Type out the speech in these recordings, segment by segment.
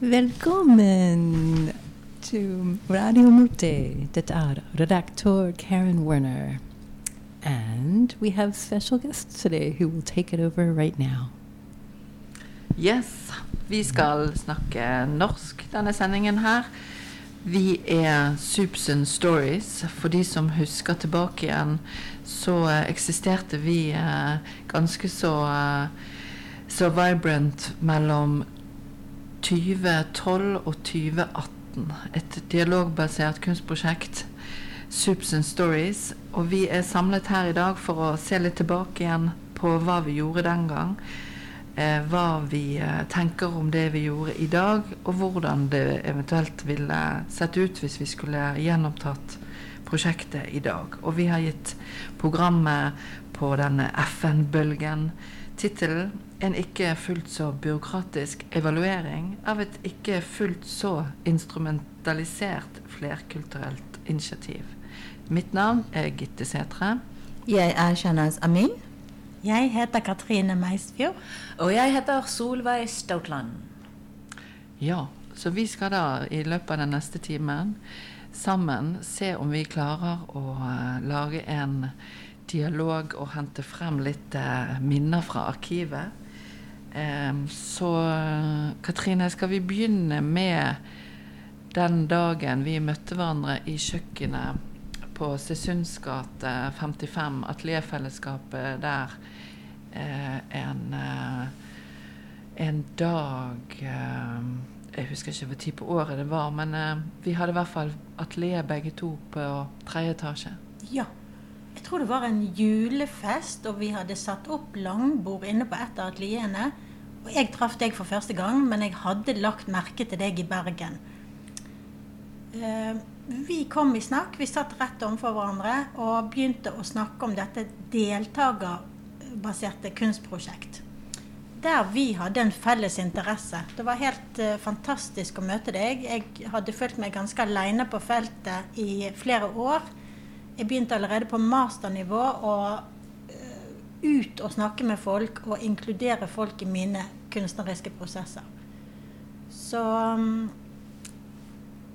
Velkommen til Radio Mute. Dette er redaktør Karen Werner. And we have special guests today who will take it over right now. Yes, vi skal snakke norsk denne sendingen her. Vi er Soups and Stories. For de som husker tilbake igjen, så eh, eksisterte vi eh, ganske så eh, så vibrant mellom 2012 og 2018. Et dialogbasert kunstprosjekt. Soups and Stories. Og vi er samlet her i dag for å se litt tilbake igjen på hva vi gjorde den gang. Eh, hva vi eh, tenker om det vi gjorde i dag, og hvordan det eventuelt ville sett ut hvis vi skulle gjenopptatt prosjektet i dag. Og vi har gitt programmet på denne FN-bølgen tittelen 'En ikke fullt så byråkratisk evaluering av et ikke fullt så instrumentalisert flerkulturelt initiativ'. Mitt navn er Gitte Sætre. Jeg er Shanaz Amin. Jeg heter Katrine Meisfjord. Og jeg heter Solveig Stoutland. Ja, så vi skal da i løpet av den neste timen sammen se om vi klarer å uh, lage en dialog og hente frem litt eh, minner fra arkivet. Eh, så Katrine, skal vi begynne med den dagen vi møtte hverandre i kjøkkenet på Sesunds gate 55, atelierfellesskapet der eh, en, eh, en dag eh, Jeg husker ikke hvor tid på året det var, men eh, vi hadde i hvert fall atelier begge to på tredje etasje. Ja. Jeg tror det var en julefest, og vi hadde satt opp langbord inne på et av atelierene. Og jeg traff deg for første gang, men jeg hadde lagt merke til deg i Bergen. Uh, vi kom i snakk. Vi satt rett overfor hverandre og begynte å snakke om dette deltakerbaserte kunstprosjekt. Der vi hadde en felles interesse. Det var helt uh, fantastisk å møte deg. Jeg hadde følt meg ganske aleine på feltet i flere år. Jeg begynte allerede på masternivå å uh, ut og snakke med folk og inkludere folk i mine kunstneriske prosesser. Så um,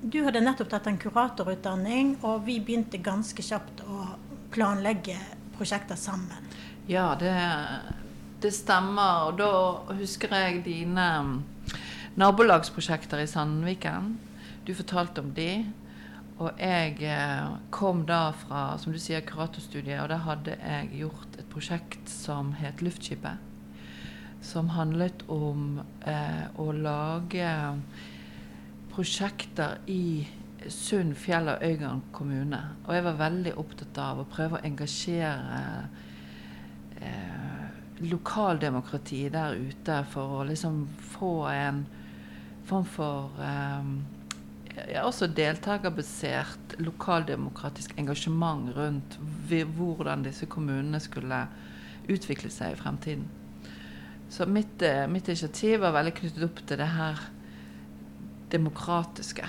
du hadde nettopp tatt en kuratorutdanning, og vi begynte ganske kjapt å planlegge prosjekter sammen. Ja, det, det stemmer. Og da husker jeg dine mm, nabolagsprosjekter i Sandviken. Du fortalte om de. Og jeg eh, kom da fra som du sier, kuratorstudiet, og da hadde jeg gjort et prosjekt som het Luftskipet. Som handlet om eh, å lage prosjekter i Sund, Fjell og Øygarden kommune. Og jeg var veldig opptatt av å prøve å engasjere eh, lokaldemokratiet der ute for å liksom få en form for eh, ja, også deltakerbasert lokaldemokratisk engasjement rundt hvordan disse kommunene skulle utvikle seg i fremtiden. Så mitt, eh, mitt initiativ var veldig knyttet opp til det her demokratiske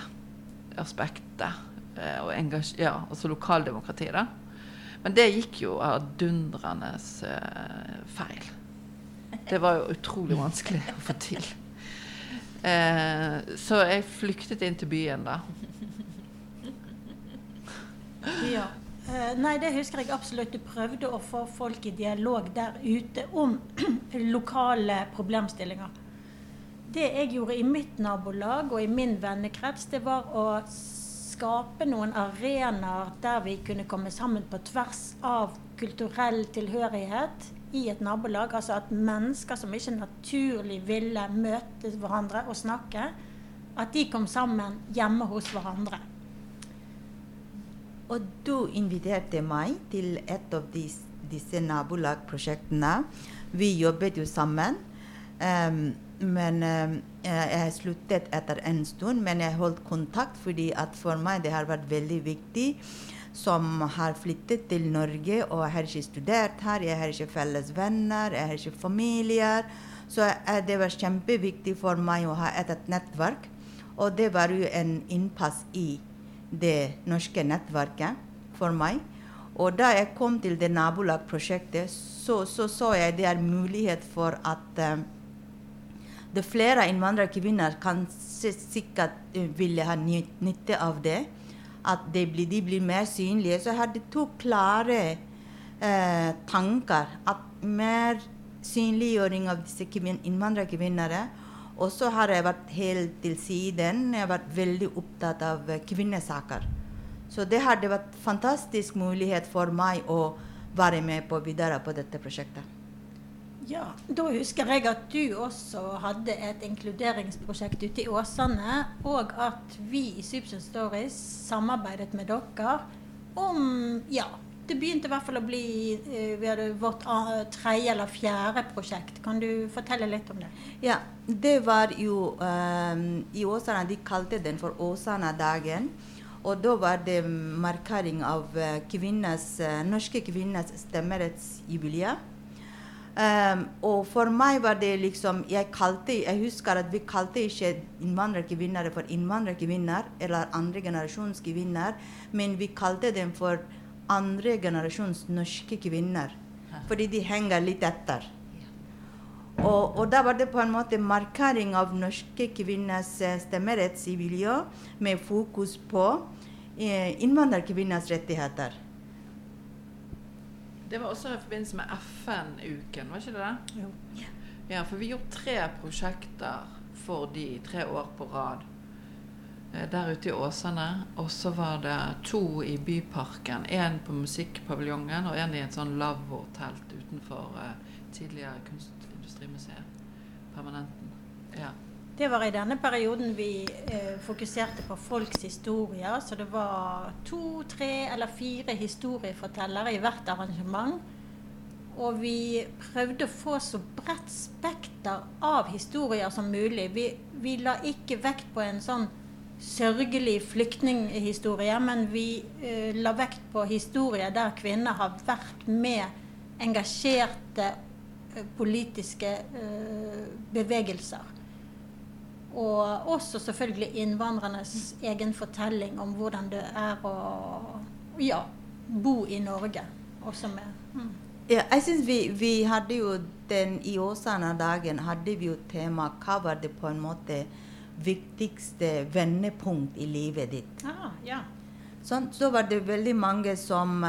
aspektet. Eh, og ja, altså lokaldemokratiet, da. Men det gikk jo av dundrende uh, feil. Det var jo utrolig vanskelig å få til. Uh, så jeg flyktet inn til byen, da. Ja. Eh, nei, det husker jeg absolutt. Du prøvde å få folk i dialog der ute om lokale problemstillinger det jeg gjorde i mitt nabolag og i min vennekrets, det var å skape noen arenaer der vi kunne komme sammen på tvers av kulturell tilhørighet i et nabolag. Altså at mennesker som ikke naturlig ville møte hverandre og snakke, at de kom sammen hjemme hos hverandre. Og du inviterte meg til et av disse, disse nabolagprosjektene. Vi jobbet jo sammen. Um, men uh, jeg sluttet etter en stund, men jeg holdt kontakt fordi at for meg det har vært veldig viktig. Som har flyttet til Norge og har ikke studert her. Jeg har ikke felles venner, jeg har ikke familier. Så uh, det var kjempeviktig for meg å ha et, et nettverk. Og det var jo en innpass i det norske nettverket for meg. Og da jeg kom til det nabolagprosjektet, så, så så jeg det er mulighet for at uh, det flere innvandrerkvinner kanskje sikkert eh, ville ha nytte av det. At de blir, de blir mer synlige. Så jeg hadde to klare eh, tanker. At mer synliggjøring av disse kvin innvandrerkvinner. Og så har jeg vært helt til siden. Jeg har vært veldig opptatt av kvinnesaker. Så det hadde vært fantastisk mulighet for meg å være med på videre på dette prosjektet. Ja, Da husker jeg at du også hadde et inkluderingsprosjekt ute i Åsane, og at vi i Substance Stories samarbeidet med dere om Ja, det begynte i hvert fall å bli eh, vi hadde vårt tredje eller fjerde prosjekt. Kan du fortelle litt om det? Ja, det var jo um, I Åsane de kalte den for Åsane-dagen. Og da var det markering av eh, kvinnes, eh, norske kvinners stemmerettsjubileum. Ehm, og for meg var det liksom Jeg kalte, jeg husker at vi kalte ikke innvandrerkvinner for innvandrerkvinner eller andre generasjons kvinner, men vi kalte dem for andre generasjons norske kvinner. Fordi de henger litt etter. Og, og da var det på en måte markering av norske kvinners eh, stemmerettsjubileum med fokus på eh, innvandrerkvinners rettigheter. Det var også i forbindelse med FN-uken, var ikke det det? Jo. Ja, for vi gjorde tre prosjekter for de tre år på rad. Eh, Der ute i Åsane. Og så var det to i Byparken. Én på Musikkpaviljongen og én i et sånn lavvo-telt utenfor eh, tidligere Kunstindustrimuseet. Permanenten. Ja. Det var i denne perioden vi eh, fokuserte på folks historier. Så det var to, tre eller fire historiefortellere i hvert arrangement. Og vi prøvde å få så bredt spekter av historier som mulig. Vi, vi la ikke vekt på en sånn sørgelig flyktninghistorie, men vi eh, la vekt på historier der kvinner har vært med engasjerte eh, politiske eh, bevegelser. Og også selvfølgelig innvandrernes egen fortelling om hvordan det er å ja, bo i Norge. Også med mm. Ja, jeg synes vi, vi hadde jo den I Åsane-dagen hadde vi jo tema hva var det på en måte viktigste vendepunkt i livet ditt. ah, ja. Sånn, så var det veldig mange som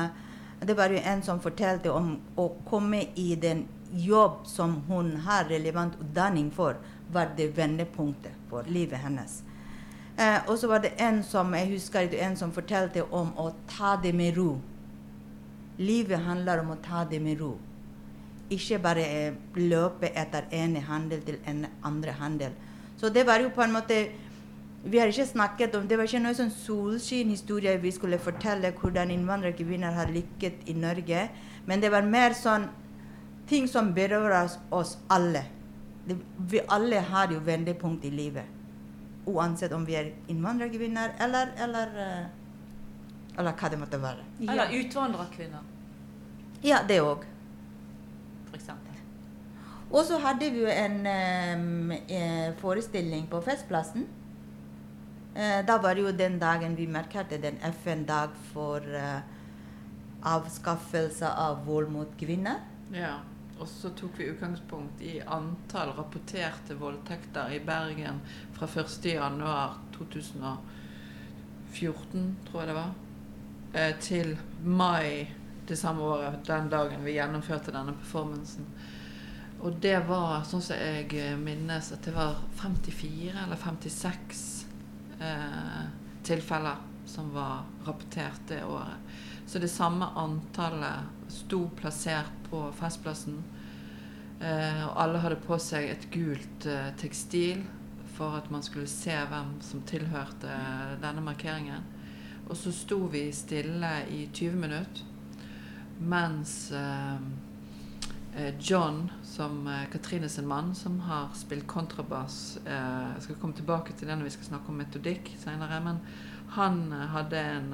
Det var jo en som fortalte om å komme i den jobb som hun har relevant utdanning for, var det vendepunktet for livet hennes. Eh, og så var det en som jeg husker en som fortalte om å ta det med ro. Livet handler om å ta det med ro. Ikke bare eh, løpe etter ene handel til en andre handel. Så det var jo på en måte Vi har ikke snakket om Det var ikke noen sånn solskinhistorie vi skulle fortelle hvordan innvandrerkvinner har lykket i Norge. Men det var mer sånn ting som berører oss alle. Det, vi alle har jo vendepunkt i livet. Uansett om vi er innvandrerkvinner eller, eller, eh, eller hva det måtte være. Eller utvandrerkvinner, Ja, det òg. eksempel Og så hadde vi jo en eh, forestilling på Festplassen. Eh, da var det jo den dagen vi markerte den FN-dag for eh, avskaffelse av vold mot kvinner. ja. Og så tok vi utgangspunkt i antall rapporterte voldtekter i Bergen fra 1.1.2014, tror jeg det var, eh, til mai det samme året, den dagen vi gjennomførte denne performancen. Og det var, sånn som jeg eh, minnes, at det var 54 eller 56 eh, tilfeller som var rapportert det året. Så det samme antallet sto plassert på Festplassen. Eh, og alle hadde på seg et gult eh, tekstil for at man skulle se hvem som tilhørte denne markeringen. Og så sto vi stille i 20 minutter mens eh, eh, John, som eh, Katrine sin mann, som har spilt kontrabass eh, Jeg skal komme tilbake til det når vi skal snakke om metodikk senere, men han hadde en,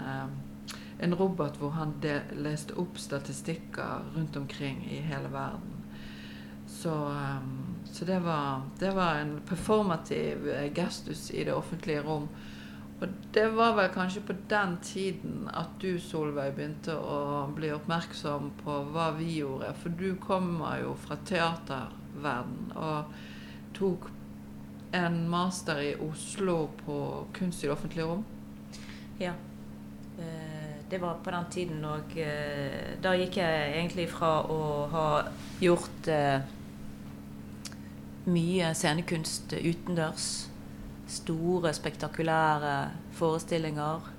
en robot hvor han leste opp statistikker rundt omkring i hele verden. Så, um, så det, var, det var en performativ eh, gestus i det offentlige rom. Og det var vel kanskje på den tiden at du, Solveig, begynte å bli oppmerksom på hva vi gjorde. For du kommer jo fra teaterverden og tok en master i Oslo på kunst i det offentlige rom. Ja. Eh, Det var på den tiden og eh, Da gikk jeg egentlig fra å ha gjort eh, mye scenekunst utendørs, store, spektakulære forestillinger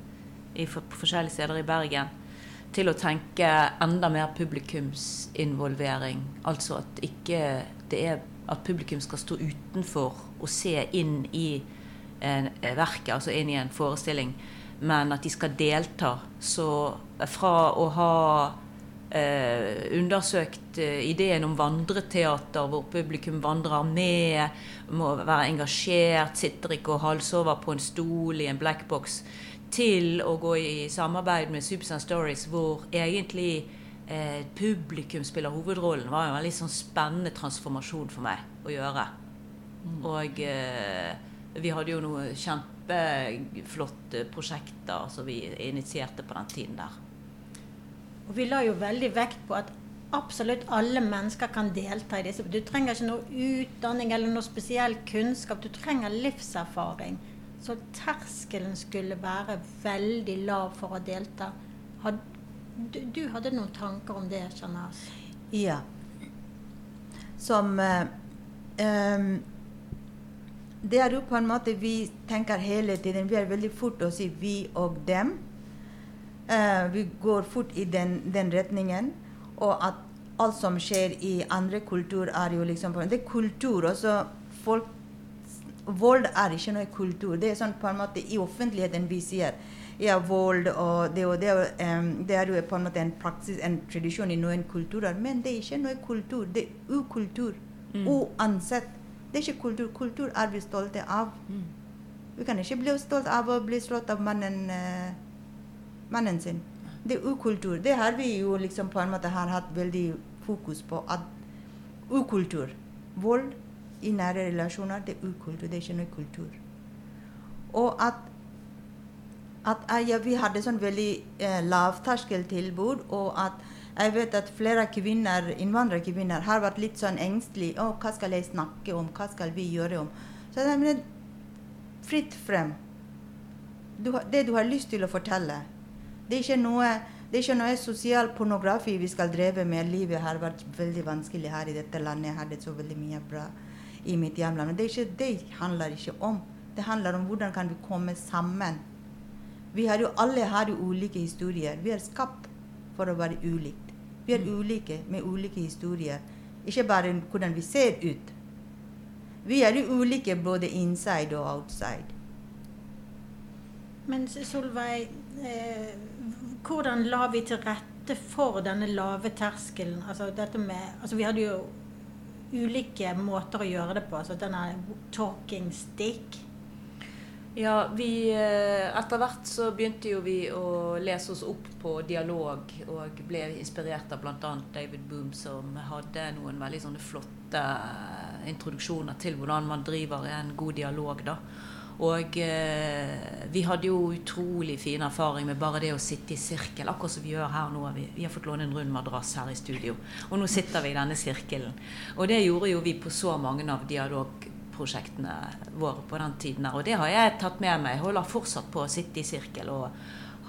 på forskjellige steder i Bergen, til å tenke enda mer publikumsinvolvering. Altså at ikke er at publikum skal stå utenfor og se inn i eh, verket, altså inn i en forestilling, men at de skal delta. Så fra å ha eh, undersøkt eh, ideen om vandreteater, hvor publikum vandrer med, må være engasjert, sitter ikke og halsover på en stol i en blackbox, til å gå i samarbeid med Subs and Stories, hvor egentlig eh, publikum spiller hovedrollen, var en veldig sånn spennende transformasjon for meg å gjøre. Og eh, vi hadde jo noen kjempeflotte prosjekter som vi initierte på den tiden der. Og vi la jo veldig vekt på at absolutt alle mennesker kan delta i disse. Du trenger ikke noe utdanning eller noe spesiell kunnskap. Du trenger livserfaring. Så terskelen skulle være veldig lav for å delta. Had, du, du hadde noen tanker om det, Shanaz? Ja. Som eh, ehm, Det er jo på en måte vi tenker hele tiden. Vi er veldig fort å si 'vi og dem'. Uh, vi går fort i den, den retningen. Og at alt som skjer i andre kulturer, er jo liksom Det er kultur. også folk Vold er ikke noe kultur. Det er sånn på en måte i offentligheten vi sier ja, vold og det, og det, og, em, det er jo på en måte en praksis, en tradisjon i noen kulturer. Men det er ikke noe kultur. Det er ukultur. Uansett. Det er ikke kultur. Kultur er vi stolte av. Vi kan ikke bli stolt av å bli slått av mannen, eh, mannen sin. Det er ukultur. Det har vi jo liksom på en måte har hatt veldig fokus på. At ukultur. Vold i nære relasjoner, det er ukultur. Det er ikke noe kultur. Og at, at ja, vi hadde sånn veldig eh, lavterskeltilbud, og at jeg vet at flere kvinner, innvandrerkvinner har vært litt sånn engstelige. Å, hva skal jeg snakke om? Hva skal vi gjøre om? Så jeg mener, fritt frem. Du, det du har lyst til å fortelle. Det er ikke noe, det er ikke noe sosial pornografi vi skal dreve med. Livet har vært veldig vanskelig her i dette landet. Jeg hadde så veldig mye bra i mitt hjemland. Men det, ikke, det handler ikke om. Det handler om hvordan kan vi komme sammen. Vi har jo, alle har jo ulike historier. Vi er skapt for å være ulikt. Vi er ulike med ulike historier. Ikke bare hvordan vi ser ut. Vi er ulike både inside og outside. Men Solveig, eh, hvordan la vi til rette for denne lave terskelen? Altså, dette med, altså vi hadde jo ulike måter å gjøre det på. Altså denne talking stick. Ja, vi eh, Etter hvert så begynte jo vi å lese oss opp på dialog, og ble inspirert av bl.a. David Boom, som hadde noen veldig sånne flotte eh, introduksjoner til hvordan man driver en god dialog. da. Og eh, vi hadde jo utrolig fin erfaring med bare det å sitte i sirkel, akkurat som vi gjør her nå. Vi, vi har fått låne en rund madrass her i studio, og nå sitter vi i denne sirkelen. Og det gjorde jo vi på så mange av dialogprosjektene våre på den tiden. Og det har jeg tatt med meg. Jeg holder fortsatt på å sitte i sirkel og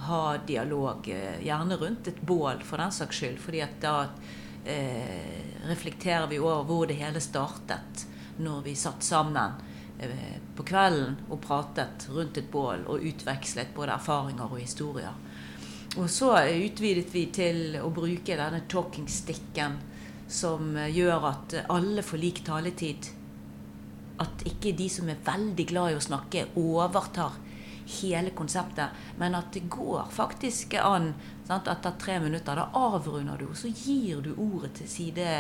ha dialog, eh, gjerne rundt et bål for den saks skyld. fordi at da eh, reflekterer vi over hvor det hele startet når vi satt sammen eh, på kvelden og pratet rundt et bål og utvekslet både erfaringer og historier. Og så utvidet vi til å bruke denne talking sticken som eh, gjør at alle får lik taletid. At ikke de som er veldig glad i å snakke, overtar hele konseptet, men at det går faktisk an. Sant? Etter tre minutter, da avrunder du, og så gir du ordet til side,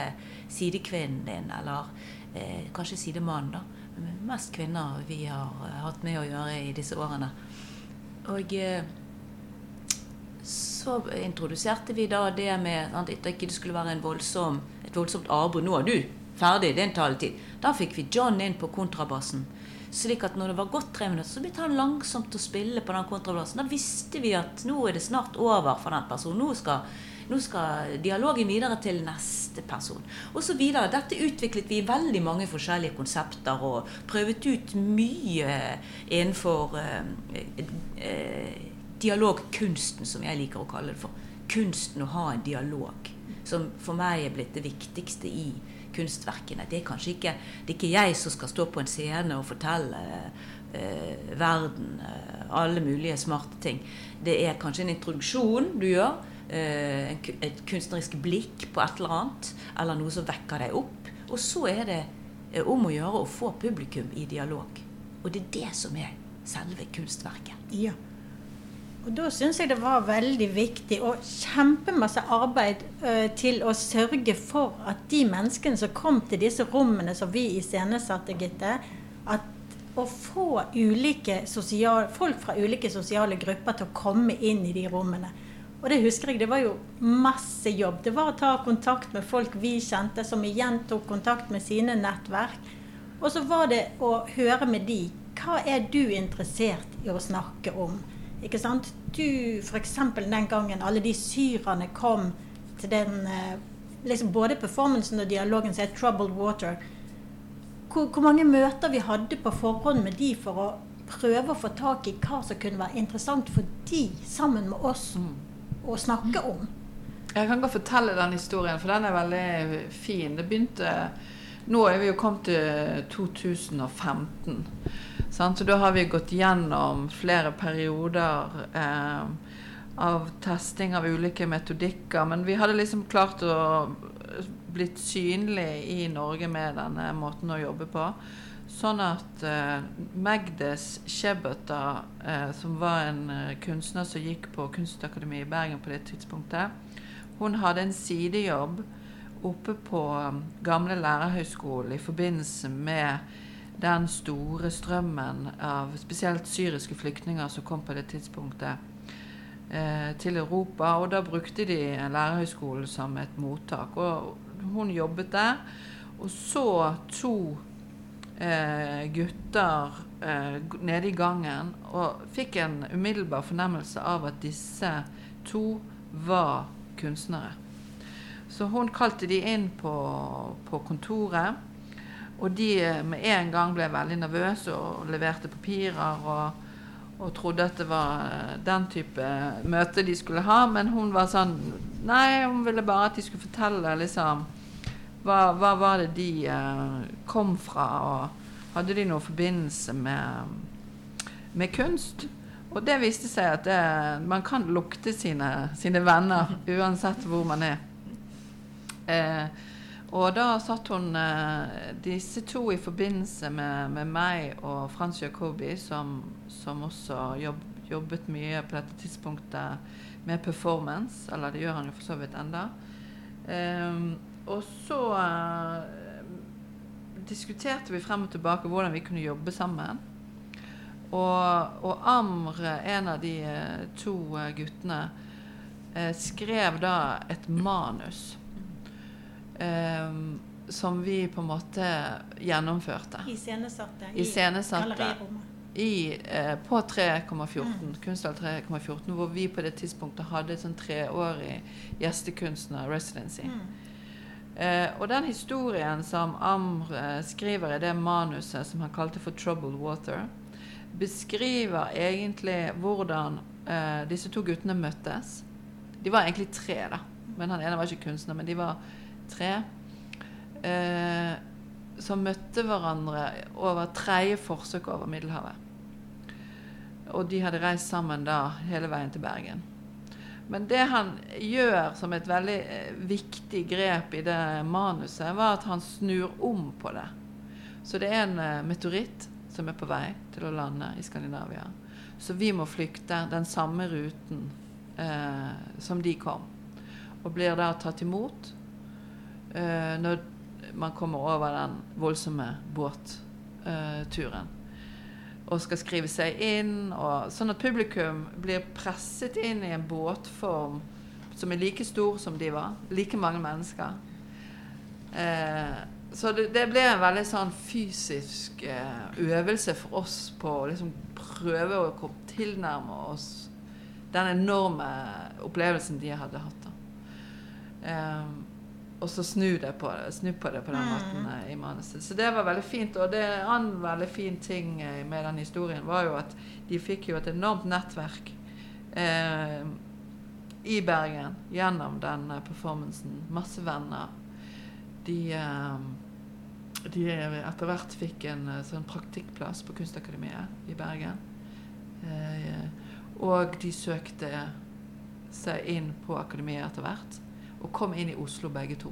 sidekvinnen din, eller eh, kanskje sidemannen, da. Men mest kvinner vi har eh, hatt med å gjøre i disse årene. Og eh, så introduserte vi da det med at det ikke skulle være voldsom, et voldsomt avbrudd. Nå har du ferdig, det er en taletid. Da fikk vi John inn på kontrabassen. Slik at når det var gått tre minutter, så begynte han langsomt å spille på den kontrabassen. Da visste vi at nå er det snart over for den personen. Nå skal, Nå skal dialogen videre til neste person. Og så videre. Dette utviklet vi i veldig mange forskjellige konsepter og prøvet ut mye innenfor eh, eh, dialogkunsten, som jeg liker å kalle det for. Kunsten å ha en dialog. Som for meg er blitt det viktigste i kunstverkene. Det er kanskje ikke, det er ikke jeg som skal stå på en scene og fortelle eh, verden eh, alle mulige smarte ting. Det er kanskje en introduksjon du gjør. Eh, et kunstnerisk blikk på et eller annet. Eller noe som vekker deg opp. Og så er det eh, om å gjøre å få publikum i dialog. Og det er det som er selve kunstverket. Ja. Og da syns jeg det var veldig viktig og kjempemasse arbeid uh, til å sørge for at de menneskene som kom til disse rommene som vi iscenesatte, Gitte, at å få sosial, folk fra ulike sosiale grupper til å komme inn i de rommene. Og det husker jeg, det var jo masse jobb. Det var å ta kontakt med folk vi kjente, som igjen tok kontakt med sine nettverk. Og så var det å høre med de. Hva er du interessert i å snakke om? Ikke sant? Du, f.eks. den gangen alle de syrerne kom til den eh, liksom Både performancen og dialogen som er 'Troubled Water'. Hvor, hvor, mange møter vi hadde på forhånd med de for å prøve å få tak i hva som kunne være interessant for de sammen med oss mm. å snakke om. Jeg kan godt fortelle den historien, for den er veldig fin. Det begynte Nå er vi jo kommet til 2015. Sant? Så da har vi gått gjennom flere perioder eh, av testing av ulike metodikker. Men vi hadde liksom klart å blitt synlig i Norge med denne måten å jobbe på. Sånn at eh, Magdes Shebøtta, eh, som var en eh, kunstner som gikk på Kunstakademiet i Bergen på det tidspunktet, hun hadde en sidejobb oppe på um, gamle lærerhøgskolen i forbindelse med den store strømmen av spesielt syriske flyktninger som kom på det tidspunktet eh, til Europa. Og da brukte de lærerhøgskolen som et mottak. Og hun jobbet der. Og så to eh, gutter eh, nede i gangen og fikk en umiddelbar fornemmelse av at disse to var kunstnere. Så hun kalte de inn på, på kontoret. Og de med en gang ble veldig nervøse og leverte papirer og, og trodde at det var eh, den type møte de skulle ha. Men hun var sånn Nei, hun ville bare at de skulle fortelle liksom hva, hva var det de eh, kom fra, og hadde de noen forbindelse med, med kunst? Og det viste seg at det, man kan lukte sine, sine venner uansett hvor man er. Eh, og da satt hun eh, disse to i forbindelse med, med meg og Frans Jacobi, som, som også jobb, jobbet mye på dette tidspunktet med performance. Eller det gjør han jo for så vidt enda. Um, og så eh, diskuterte vi frem og tilbake hvordan vi kunne jobbe sammen. Og, og Amr, en av de uh, to uh, guttene, skrev da et manus eh, som vi på en måte gjennomførte. Iscenesatte i. I, eh, på 3,14, mm. Kunstdal 3,14, hvor vi på det tidspunktet hadde sånn treårig gjestekunstner-residency. Mm. Eh, og den historien som Amr eh, skriver i det manuset som han kalte for 'Troubled Water', beskriver egentlig hvordan eh, disse to guttene møttes. De var egentlig tre, da. Men han ene var ikke kunstner, men de var tre eh, som møtte hverandre over tredje forsøk over Middelhavet. Og de hadde reist sammen da hele veien til Bergen. Men det han gjør som et veldig eh, viktig grep i det manuset, var at han snur om på det. Så det er en eh, meteoritt som er på vei til å lande i Skandinavia. Så vi må flykte den samme ruten eh, som de kom. Og blir da tatt imot uh, når man kommer over den voldsomme båtturen. og skal skrive seg inn. Og, sånn at publikum blir presset inn i en båtform som er like stor som de var. Like mange mennesker. Eh, så det, det, ble en veldig sånn fysisk eh, øvelse for oss på å liksom prøve å tilnærme oss den enorme opplevelsen de hadde hatt. Eh, og så snu, det på, snu på det på den Mm. måten mm. i manuset. Så det var veldig fint. Og det en annen veldig fin ting eh, med den historien var jo at de fikk jo et enormt nettverk eh, i Bergen gjennom den eh, performancen. Masse venner. De, eh, de etter hvert fikk en sånn praktikkplass på Kunstakademiet i Bergen. Eh, og de søkte seg inn på akademiet etter hvert, og kom inn i Oslo begge to.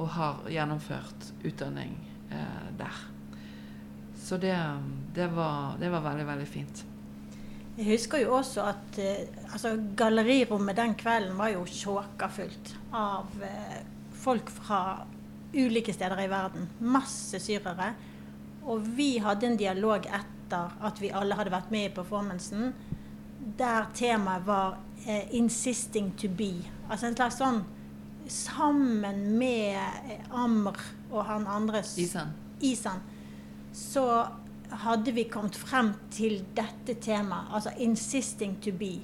Og har gjennomført utdanning eh, der. Så det, det, var, det var veldig, veldig fint. Jeg husker jo også at eh, altså, gallerirommet den kvelden var jo sjåkafullt av eh, folk fra ulike steder i verden. Masse syrere. Og vi hadde en dialog etter at vi alle hadde vært med i performancen, der temaet var eh, 'insisting to be'. Altså en slags sånn Sammen med Amr og han andres Isan. Isan, så hadde vi kommet frem til dette temaet, altså 'insisting to be'.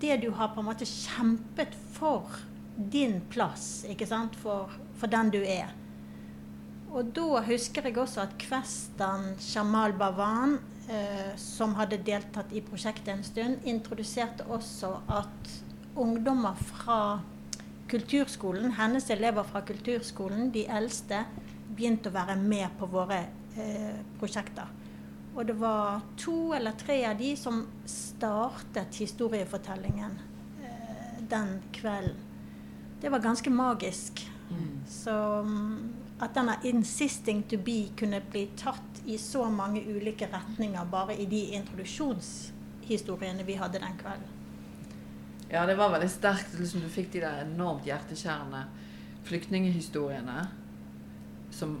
Det du har på en måte kjempet for din plass, ikke sant, for, for den du er. Og da husker jeg også at Kvestan Jamal Bavan, eh, som hadde deltatt i prosjektet en stund, introduserte også at ungdommer fra kulturskolen, hennes elever fra kulturskolen, de eldste, begynte å være med på våre eh, prosjekter. Og det var to eller tre av de som startet historiefortellingen eh, den kvelden. Det var ganske magisk. Så mm, at denne 'insisting to be' kunne bli tatt i så mange ulike retninger bare i de introduksjonshistoriene vi hadde den kvelden. Ja, det var veldig sterkt. Liksom, du fikk de der enormt hjerteskjærende flyktninghistoriene som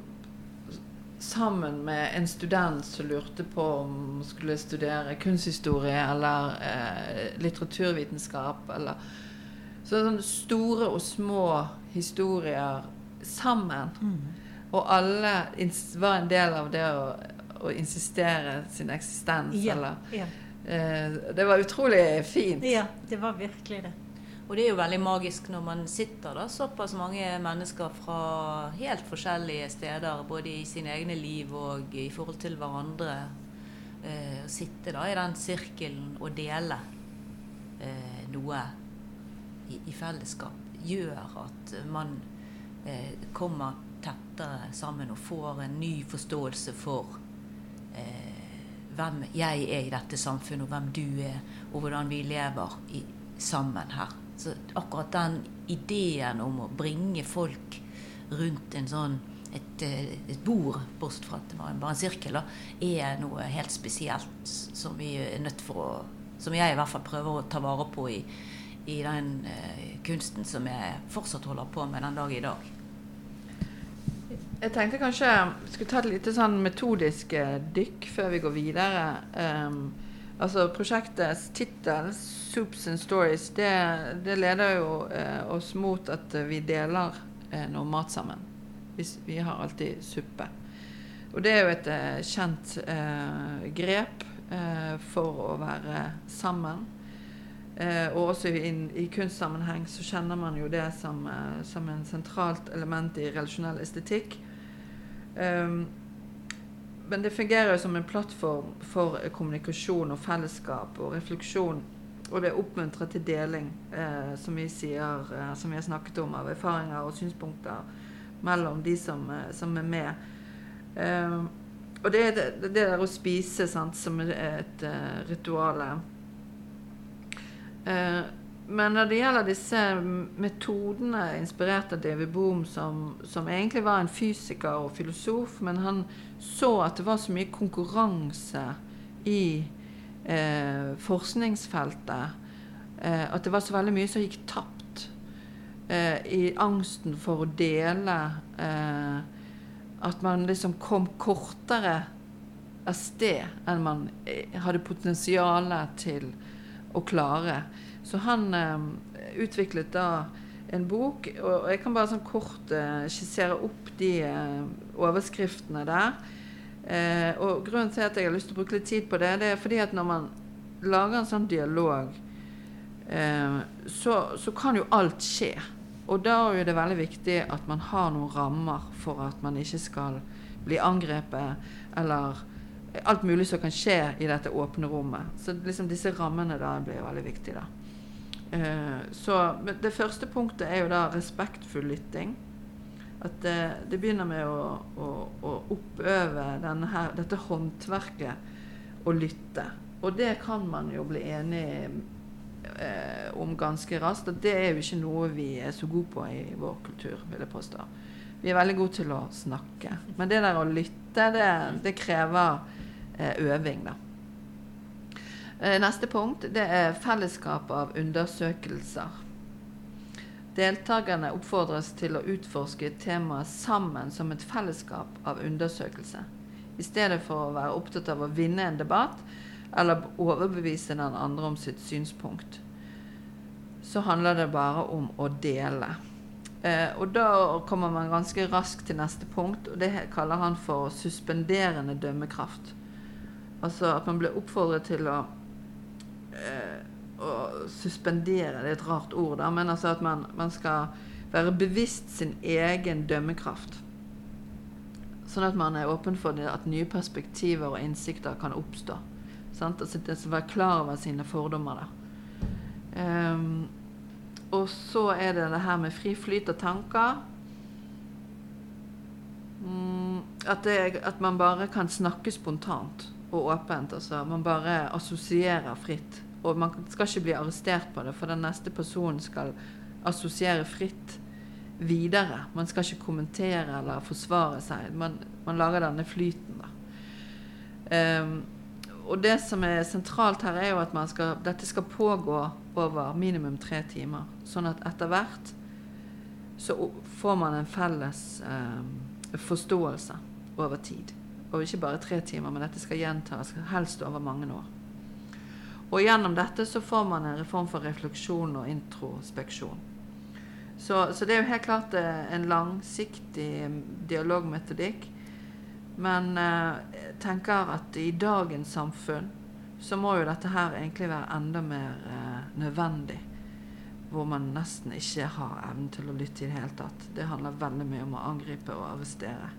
sammen med en student som lurte på om hun skulle studere kunsthistorie eller eh, litteraturvitenskap eller Så sånne store og små historier sammen. Og alle var en del av det å, å insistere sin eksistens. Eller, ja. Eh, det var utrolig fint. ja, det var virkelig det. Og det er jo veldig magisk når man sitter da såpass mange mennesker fra helt forskjellige steder, både i sine egne liv og i forhold til hverandre. Eh, Å sitte da i den sirkelen og dele eh, noe i, i fellesskap gjør at man eh, kommer tettere sammen og får en ny forståelse for eh, hvem jeg er i dette samfunnet, og hvem du er, og hvordan vi lever i, sammen her. Så akkurat den ideen om å bringe folk rundt en sånn et, eh, et bord, bortsett fra at det var en- bare en sirkel, er noe helt spesielt som vi er nødt for å Som jeg i hvert fall prøver å ta vare på i, i den eh, kunsten som jeg fortsatt holder på med den dag i dag. Jeg tenkte kanskje vi skulle ta et lite sånn metodisk eh, dykk før vi går videre. Um, altså Prosjektets tittel, 'Soups and Stories', det, det leder jo uh, oss mot at vi deler uh, noe mat sammen. Hvis, vi har alltid suppe. Og det er jo et uh, kjent grep for å være sammen. Eh, og også i, i kunstsammenheng så kjenner man jo det som, eh, som en sentralt element i relasjonell estetikk. Um, men det fungerer jo som en plattform for kommunikasjon og fellesskap og refleksjon. Og det oppmuntrer til deling, eh, som vi sier, eh, som vi har snakket om, av erfaringer og synspunkter mellom de som, eh, som er med. Um, og det er det, det der å spise sant, som er et uh, rituale. Eh, men når det gjelder disse metodene inspirert av David Boom, som, som egentlig var en fysiker og filosof, men han så at det var så mye konkurranse i eh, forskningsfeltet, eh, at det var så veldig mye som gikk tapt eh, i angsten for å dele eh, At man liksom kom kortere av sted enn man eh, hadde potensial til å klare. Så han eh, utviklet da en bok, og jeg kan bare sånn kort eh, skissere opp de eh, overskriftene der. Eh, og grunnen til at jeg har lyst til å bruke litt tid på det, det er fordi at når man lager en sånn dialog eh, så, så kan jo alt skje. Og da er det veldig viktig at man har noen rammer for at man ikke skal bli angrepet, eller alt mulig som kan skje i dette åpne rommet. Så liksom disse rammene da blir veldig viktige. da. Eh, så det første punktet er jo da respektfull lytting. At det, det begynner med å, å, å oppøve her, dette håndverket å lytte. Og det kan man jo bli enig eh, om ganske raskt. Og det er jo ikke noe vi er så gode på i vår kultur, vil jeg påstå. Vi er veldig gode til å snakke. Men det der å lytte, det, det krever eh, øving, da. Eh, neste punkt det er fellesskap av undersøkelser. Deltakerne oppfordres til å utforske temaet sammen som et fellesskap av undersøkelse, i stedet for å være opptatt av å vinne en debatt eller overbevise den andre om sitt synspunkt. Så handler det bare om å dele. Eh, og da kommer man ganske raskt til neste punkt, og det kaller han for suspenderende dømmekraft. Altså at man blir oppfordret til å å suspendere Det er et rart ord, da, men altså at man, man skal være bevisst sin egen dømmekraft. Sånn at man er åpen for det, at nye perspektiver og innsikter kan oppstå. Sant? Altså å være klar over sine fordommer. Um, og så er det det her med fri flyt av tanker. Mm, at, det, at, man bare kan snakke spontant og åpent. Altså man bare assosierer fritt. Og man skal ikke bli arrestert på det, for den neste personen skal assosiere fritt videre. Man skal ikke kommentere eller forsvare seg. Man, man lager denne flyten, da. Um, og det som er sentralt her, er jo at skal, dette skal pågå over minimum tre timer. Sånn at etter hvert så får man en felles um, forståelse over tid. Og ikke bare tre timer, men dette skal gjentas helst over mange år. Og gjennom dette så får man en reform for refleksjon og introspeksjon. Så, så det er jo helt klart eh, en langsiktig dialogmetodikk. Men eh, jeg tenker at i dagens samfunn så må jo dette her egentlig være enda mer eh, nødvendig. Hvor man nesten ikke har evnen til å lytte i det hele tatt. Det handler veldig mye om å angripe og arrestere.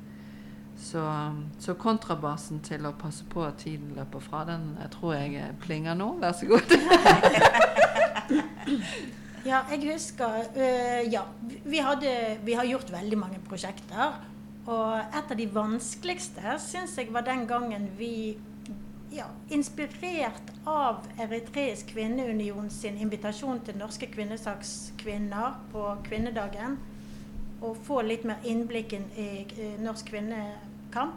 Så, så, kontrabassen til å passe på at tiden løper fra, den jeg tror jeg plinger nå. Vær så god. ja, jeg husker øh, Ja, vi, hadde, vi, har gjort veldig mange prosjekter. Og et av de vanskeligste syns jeg var den gangen vi ja, inspirert av Eritreisk kvinneunion sin invitasjon til norske kvinnesakskvinner på kvinnedagen og få litt mer innblikk i norsk kvinnekamp,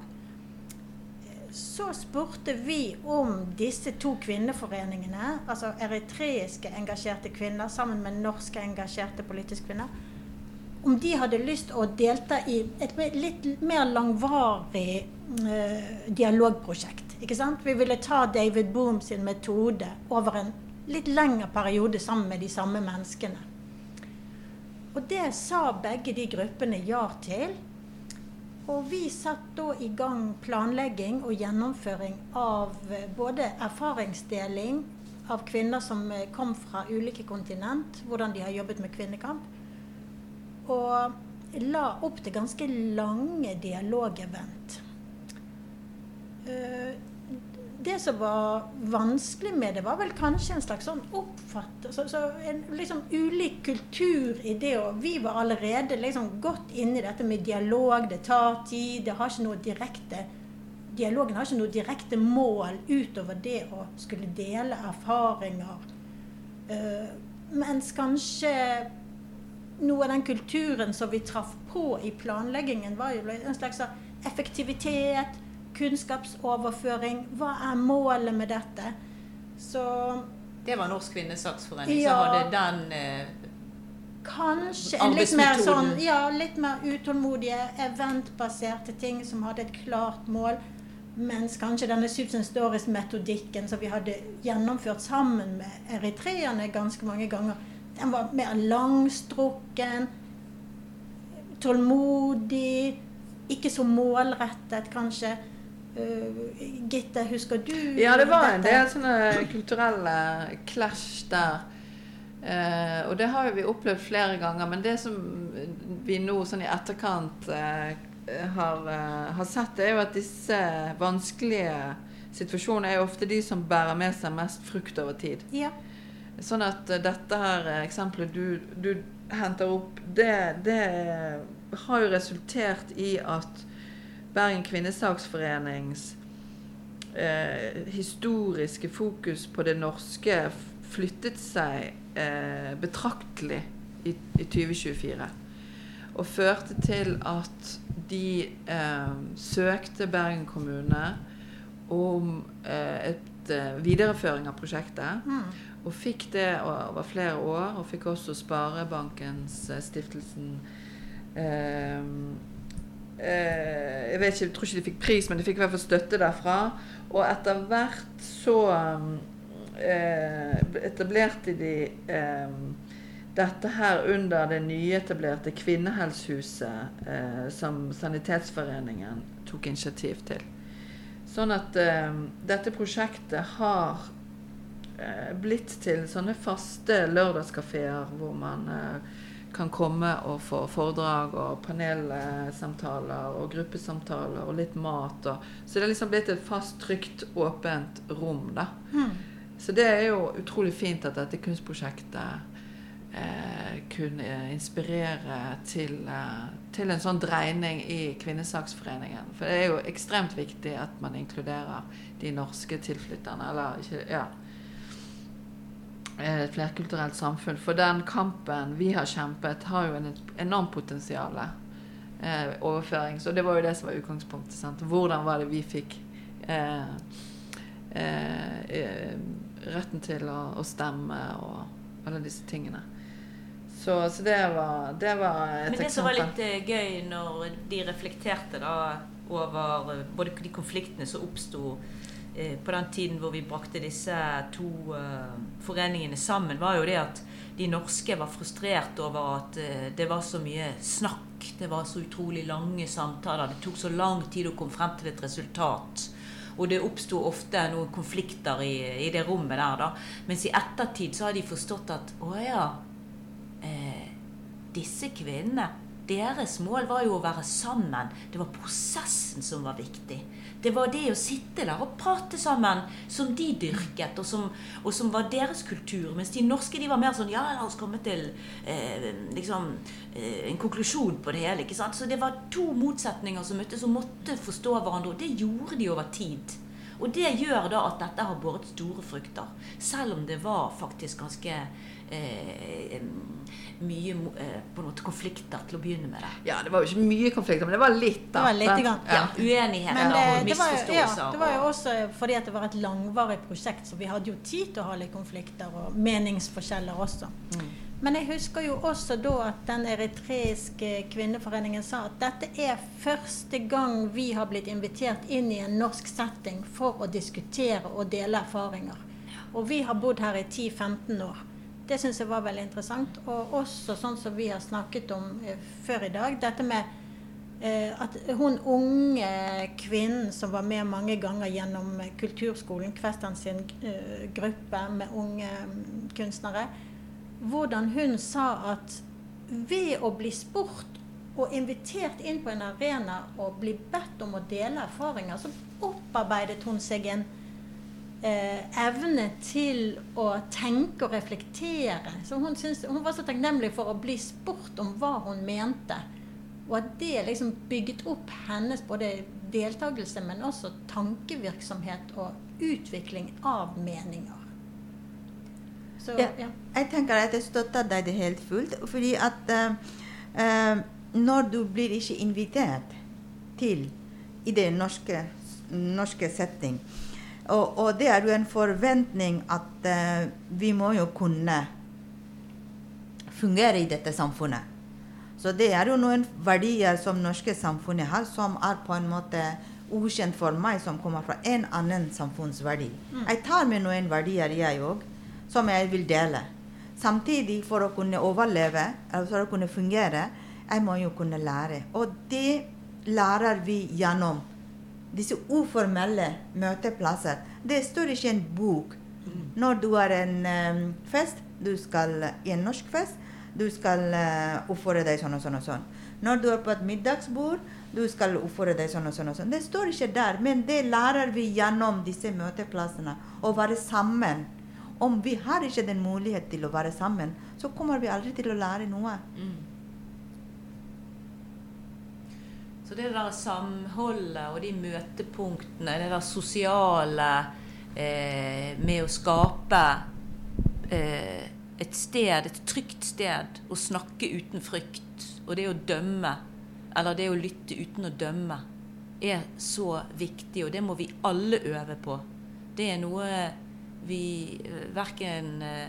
så spurte vi om disse to kvinneforeningene, altså eritreiske engasjerte kvinner sammen med norske engasjerte politiske kvinner, om de hadde lyst å delta i et litt mer langvarig uh, dialogprosjekt. Ikke sant? Vi ville ta David Boom sin metode over en litt lengre periode sammen med de samme menneskene. Og det sa begge de gruppene ja til. Og vi satte da i gang planlegging og gjennomføring av eh, både erfaringsdeling av kvinner som eh, kom fra ulike kontinent, hvordan de har jobbet med kvinnekamp. Og la opp til ganske lange dialogevent. Det som var vanskelig med det, var vel kanskje en slags sånn oppfattelse så En liksom ulik kultur i det. Og vi var allerede liksom godt inne i dette med dialog. Det tar tid. Det har ikke noe direkte Dialogen har ikke noe direkte mål utover det å skulle dele erfaringer. Uh, mens kanskje noe av den kulturen som vi traff på i planleggingen, var jo en slags effektivitet kunnskapsoverføring. Hva er målet med dette? Så Det var Norsk kvinnesaksforening ja, som hadde den eh, Kanskje en litt mer sånn Ja, litt mer utålmodige, eventbaserte ting som hadde et klart mål. Mens kanskje denne Susan Stories-metodikken som vi hadde gjennomført sammen med eritreerne ganske mange ganger, den var mer langstrukken, tålmodig, ikke så målrettet, kanskje. Uh, Gitte, husker du Ja, det var en del sånne kulturelle clash der. Uh, og det har jo vi opplevd flere ganger, men det som vi nå sånn i etterkant uh, har, uh, har sett, er jo at disse vanskelige situasjonene er jo ofte de som bærer med seg mest frukt over tid. Ja. Sånn at eh, dette her eh, eksempelet du, du henter opp, det, det har jo resultert i at Bergen kvinnesaksforenings eh, historiske fokus på det norske flyttet seg eh, betraktelig i, i 2024. Og førte til at de eh, søkte Bergen kommune om eh, et eh, videreføring av prosjektet. Mm. Og fikk det over flere år, og fikk også Sparebankens stiftelsen eh, Jeg vet ikke, jeg tror ikke de fikk pris, men de fikk i hvert fall støtte derfra. Og etter hvert så eh, etablerte de eh, dette her under det nyetablerte Kvinnehelsehuset eh, som Sanitetsforeningen tok initiativ til. Sånn at eh, dette prosjektet har eh, blitt til sånne faste lørdagskafeer hvor man eh, kan komme og få foredrag og panelsamtaler og gruppesamtaler og litt mat. Og, så det er liksom blitt et fast, trygt, åpent rom, da. Mm. Så det er jo utrolig fint at dette kunstprosjektet eh, kunne inspirere til, eh, til en sånn dreining i Kvinnesaksforeningen. For det er jo ekstremt viktig at man inkluderer de norske tilflytterne. Eller ikke Ja. Eh, Et flerkulturelt samfunn. For den kampen vi har kjempet, har jo en enormt potensial. Eh, overføring. Så det var jo det som var utgangspunktet. Sant? Hvordan var det vi fikk eh, eh, eh, retten til å, å stemme og alle disse tingene. Så, så det, var, det var et Men det som var litt eh, gøy når de reflekterte da over eh, både de konfliktene som oppsto eh, på den tiden hvor vi brakte disse to eh, foreningene sammen, var jo det at de norske var frustrert over at eh, det var så mye snakk. Det var så utrolig lange samtaler. Det tok så lang tid å komme frem til et resultat. Og det oppsto ofte noen konflikter i, i det rommet der, da. Mens i ettertid så har de forstått at å ja, eh, disse kvinnene deres mål var jo å være sammen. Det var prosessen som var viktig. Det var det å sitte der og prate sammen, som de dyrket, og som, og som var deres kultur. Mens de norske de var mer sånn Ja, la oss komme til eh, liksom, eh, en konklusjon på det hele. ikke sant? Så det var to motsetninger som møttes og måtte forstå hverandre. Og det gjorde de over tid. Og det gjør da at dette har båret store frukter. Selv om det var faktisk ganske eh, mye eh, på en måte konflikter til å begynne med det. Ja, det var jo ikke mye konflikter, men det var litt. da. Det var litt grann. Ja. Ja, uenigheter Men det, og det, var, ja, det var jo også fordi at det var et langvarig prosjekt, så vi hadde jo tid til å ha litt konflikter og meningsforskjeller også. Mm. Men jeg husker jo også da at den eritreiske kvinneforeningen sa at dette er første gang vi har blitt invitert inn i en norsk setting for å diskutere og dele erfaringer. Og vi har bodd her i 10-15 år. Det syns jeg var veldig interessant. Og også sånn som vi har snakket om eh, før i dag, dette med Eh, at hun unge kvinnen som var med mange ganger gjennom kulturskolen, Kvestern sin eh, gruppe med unge mm, kunstnere, hvordan hun sa at ved å bli spurt og invitert inn på en arena og bli bedt om å dele erfaringer, så opparbeidet hun seg en eh, evne til å tenke og reflektere. Så hun, syntes, hun var så takknemlig for å bli spurt om hva hun mente. Og at det liksom bygget opp hennes både deltakelse, men også tankevirksomhet og utvikling av meninger. Så, Ja. ja. Jeg tenker at jeg støtter deg det helt fullt. Fordi at uh, når du blir ikke invitert til i det norske, norske setting og, og det er jo en forventning at uh, vi må jo kunne fungere i dette samfunnet. Så det er jo noen verdier som norske samfunnet har, som er på en måte ukjent for meg, som kommer fra en annen samfunnsverdi. Jeg tar med noen verdier, jeg òg, som jeg vil dele. Samtidig, for å kunne overleve, eller for å kunne fungere, jeg må jo kunne lære. Og det lærer vi gjennom disse uformelle møteplasser. Det står ikke i en bok. Når du har en um, fest, Du skal i en norsk fest. Du skal uh, oppføre deg sånn og sånn og sånn. Når du er på et middagsbord, du skal oppføre deg sånn og sånn og sånn. Det står ikke der, men det lærer vi gjennom disse møteplassene. Å være sammen. Om vi har ikke den mulighet til å være sammen, så kommer vi aldri til å lære noe. Mm. Så det der samholdet og de møtepunktene, det der sosiale eh, med å skape eh, et sted, et trygt sted, å snakke uten frykt, og det å dømme, eller det å lytte uten å dømme, er så viktig, og det må vi alle øve på. Det er noe vi eh, verken eh,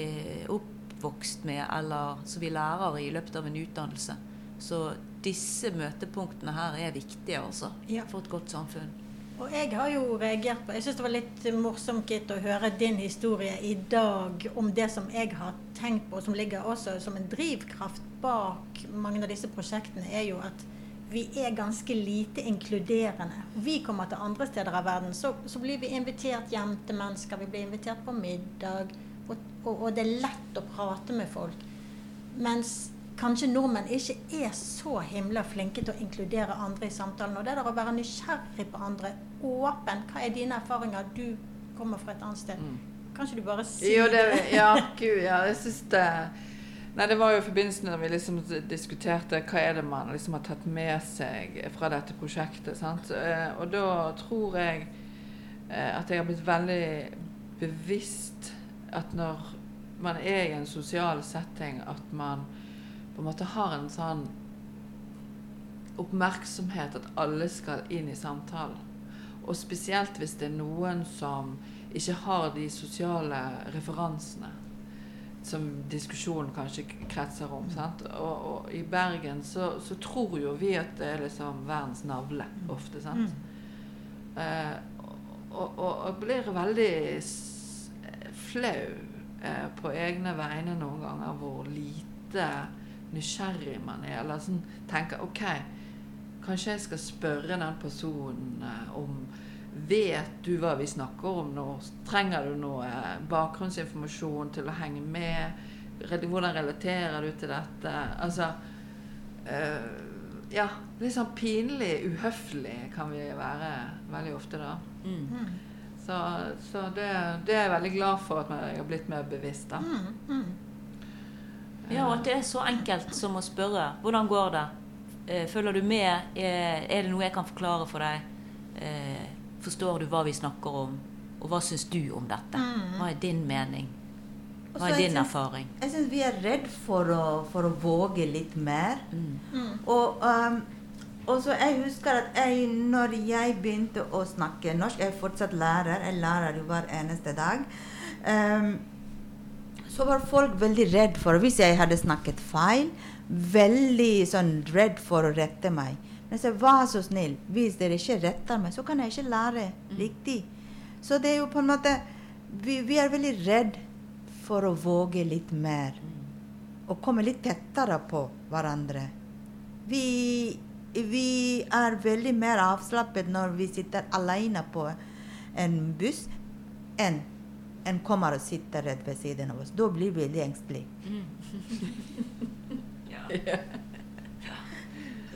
er oppvokst med, eller som vi lærer i løpet av en utdannelse. Så disse møtepunktene her er viktige altså, Ja. for et godt samfunn. Og jeg har jo reagert på Jeg syns det var litt morsomt Kit, å høre din historie i dag om det som jeg har tenkt på, som ligger også som en drivkraft bak mange av disse prosjektene, er jo at vi er ganske lite inkluderende. Vi kommer til andre steder av verden, så, så blir vi invitert hjem til mennesker. Vi blir invitert på middag, og, og, og det er lett å prate med folk. Mens kanskje nordmenn ikke er så himla flinke til å inkludere andre i samtalen. Og det der å være nysgjerrig på andre, åpen Hva er dine erfaringer? Du kommer fra et annet sted. Kanskje du bare sier Jo, det, ja, gud, ja, jeg syns det Nei, det var jo i forbindelse når vi liksom diskuterte hva er det man liksom har tatt med seg fra dette prosjektet. sant? Eh, Og da tror jeg eh, at jeg har blitt veldig bevisst at når man er i en sosial setting, at man på en måte har en sånn oppmerksomhet at alle skal inn i samtalen. Og spesielt hvis det er noen som ikke har de sosiale referansene som diskusjonen kanskje kretser om. Sant? Og, og i Bergen så, så tror jo vi at det er liksom verdens navle ofte. Sant? Eh, og, og, og blir veldig flau eh, på egne vegne noen ganger hvor lite nysgjerrig man er. Eller sånn tenker OK, kanskje jeg skal spørre den personen eh, om Vet du hva vi snakker om nå? Trenger du noe bakgrunnsinformasjon til å henge med? Hvordan relaterer du til dette? Altså øh, Ja, litt sånn pinlig uhøflig kan vi være veldig ofte da. Mm. Så, så det, det er jeg veldig glad for at jeg har blitt mer bevisst. da. Mm, mm. Ja, og at det er så enkelt som å spørre. Hvordan går det? Eh, følger du med? Er, er det noe jeg kan forklare for deg? Eh, forstår du hva vi snakker om? Og hva syns du om dette? Hva er din mening? Hva er din erfaring? Jeg syns vi er redd for å, for å våge litt mer. Mm. Og, um, og så jeg husker at jeg, når jeg begynte å snakke norsk Jeg er fortsatt lærer, jeg lærer jo hver eneste dag. Um, så var folk veldig redd for Hvis jeg hadde snakket feil, veldig sånn redd for å rette meg. Men jeg sa vær så snill, hvis dere ikke retter meg, så kan jeg ikke lære riktig. Så det er jo på en måte Vi, vi er veldig redd for å våge litt mer. Og komme litt tettere på hverandre. Vi, vi er veldig mer avslappet når vi sitter alene på en buss, enn en kommer og sitter rett ved siden av oss. Da blir vi veldig engstelige. Ja. Det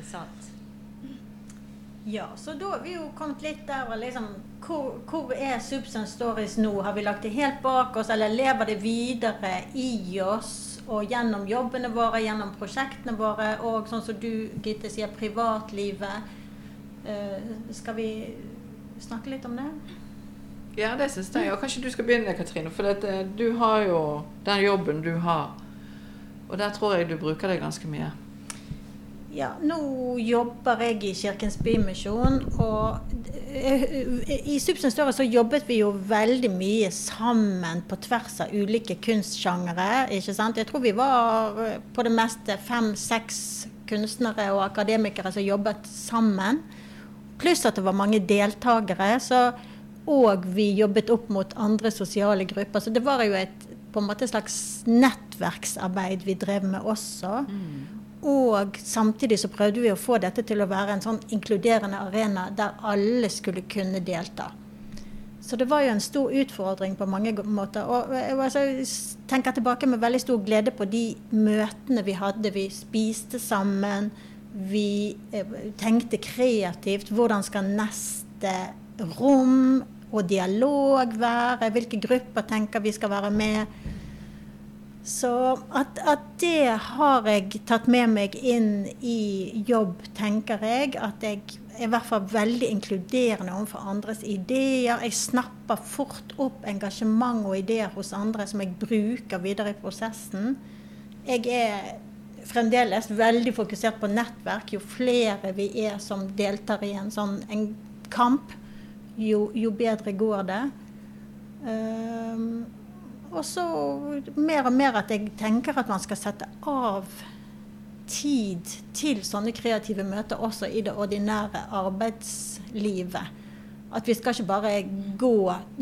er sant. Ja, så da har vi jo kommet litt der liksom, hvor, hvor er Substance Stories nå? Har vi lagt det helt bak oss, eller lever det videre i oss? Og gjennom jobbene våre, gjennom prosjektene våre, og sånn som du, Gitte, sier, privatlivet. Uh, skal vi snakke litt om det? Ja, det syns jeg. Og kanskje du skal begynne, Katrine. For dette, du har jo den jobben du har. Og der tror jeg du bruker det ganske mye. Ja, nå jobber jeg i Kirkens Bymisjon, og eh, i Substance Story så jobbet vi jo veldig mye sammen på tvers av ulike kunstsjangere, ikke sant. Jeg tror vi var eh, på det meste fem-seks kunstnere og akademikere som jobbet sammen. Pluss at det var mange deltakere. Så, og vi jobbet opp mot andre sosiale grupper. Så det var jo et på en måte et slags nettverksarbeid vi drev med også. Og samtidig så prøvde vi å få dette til å være en sånn inkluderende arena der alle skulle kunne delta. Så det var jo en stor utfordring på mange måter. Og jeg altså, tenker tilbake med veldig stor glede på de møtene vi hadde. Vi spiste sammen. Vi eh, tenkte kreativt. Hvordan skal neste rom og dialog være? Hvilke grupper tenker vi skal være med? Så at, at, det har jeg tatt med meg inn i jobb, tenker jeg. At jeg er i hvert fall veldig inkluderende overfor andres ideer. Jeg snapper fort opp engasjement og ideer hos andre som jeg bruker videre i prosessen. Jeg er fremdeles veldig fokusert på nettverk. Jo flere vi er som deltar i en sånn en kamp, jo, jo, bedre går det. Um, og så mer og mer at jeg tenker at man skal sette av tid til sånne kreative møter også i det ordinære arbeidslivet. At vi skal ikke bare gå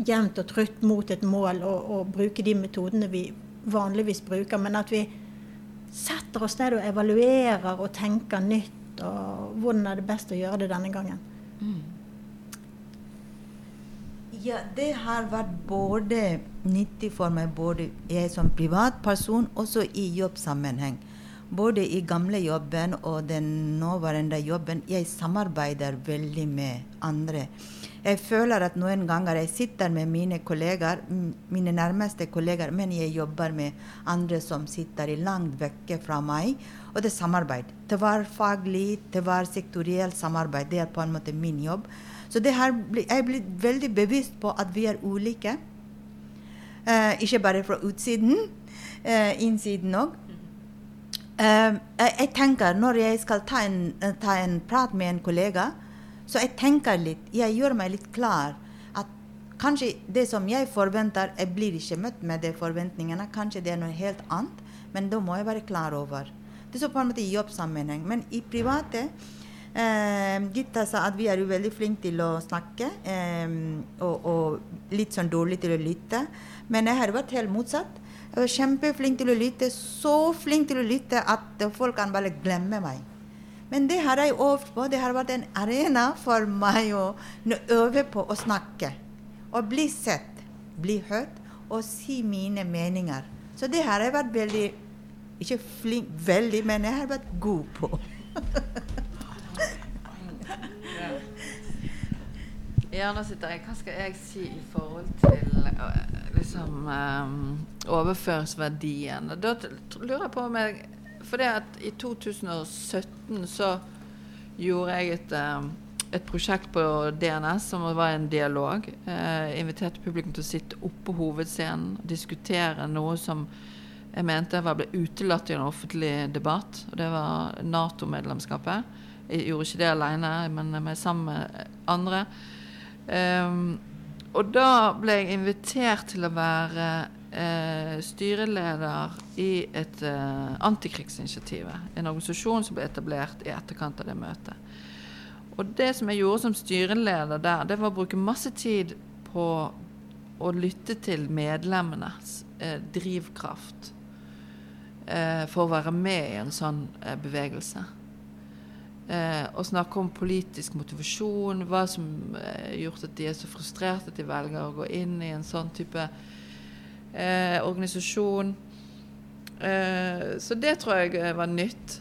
jevnt og trutt mot et mål og, og, bruke de metodene vi vanligvis bruker, men at vi setter oss ned og evaluerer og tenker nytt. Og hvordan er det best å gjøre det denne gangen? Mm. Ja, det har vært både nyttig for meg, både jeg som privatperson, også i jobbsammenheng både i gamle jobben og den nåværende jobben, jeg samarbeider veldig med andre. Jeg føler at noen ganger jeg sitter med mine kollegaer, mine nærmeste kollegaer, men jeg jobber med andre som sitter langt vekke fra meg. Og det er samarbeid. Det var faglig, det var sektorielt samarbeid. Det er på en måte min jobb. Så har jeg er blitt veldig bevisst på at vi er ulike. Uh, ikke bare fra utsiden, uh, innsiden òg. Uh, jeg, tenker Når jeg skal ta en, ta en, prat med en kollega, så jeg tenker litt Jeg gjør meg litt klar at kanskje det som jeg forventer, jeg blir ikke møtt med de forventningene. Kanskje det er noe helt annet. Men da må jeg være klar over. Det er så på en måte i jobbsammenheng. Men i private uh, Gitta sa at vi er veldig flinke til å snakke, eh, og, og litt sånn dårlig til å lytte. Men jeg har vært helt motsatt. Jeg var kjempeflink til å lytte, så flink til å lytte at folk kan bare glemme meg. Men det har jeg øvd på. Det har vært en arena for meg å øve på å snakke. Og bli sett, bli hørt og si mine meninger. Så det har jeg vært veldig Ikke flink veldig, men jeg har vært god på. Ja, nå sitter jeg. Hva skal jeg si i forhold til liksom um, overføringsverdien? Da lurer jeg på om jeg For det at i 2017 så gjorde jeg et, um, et prosjekt på DNS som var en dialog. Jeg inviterte publikum til å sitte oppå hovedscenen og diskutere noe som jeg mente var ble utelatt i en offentlig debatt. Og det var Nato-medlemskapet. Jeg gjorde ikke det alene, men med sammen med andre. Um, og da ble jeg invitert til å være uh, styreleder i et uh, antikrigsinitiativ. En organisasjon som ble etablert i etterkant av det møtet. Og det som jeg gjorde som styreleder der, det var å bruke masse tid på å lytte til medlemmenes eh, drivkraft for å være med i en sånn bevegelse. Eh, og snakke om politisk motivasjon, hva som har eh, gjort at de er så frustrerte at de velger å gå inn i en sånn type eh, organisasjon. Eh, så det tror jeg var nytt.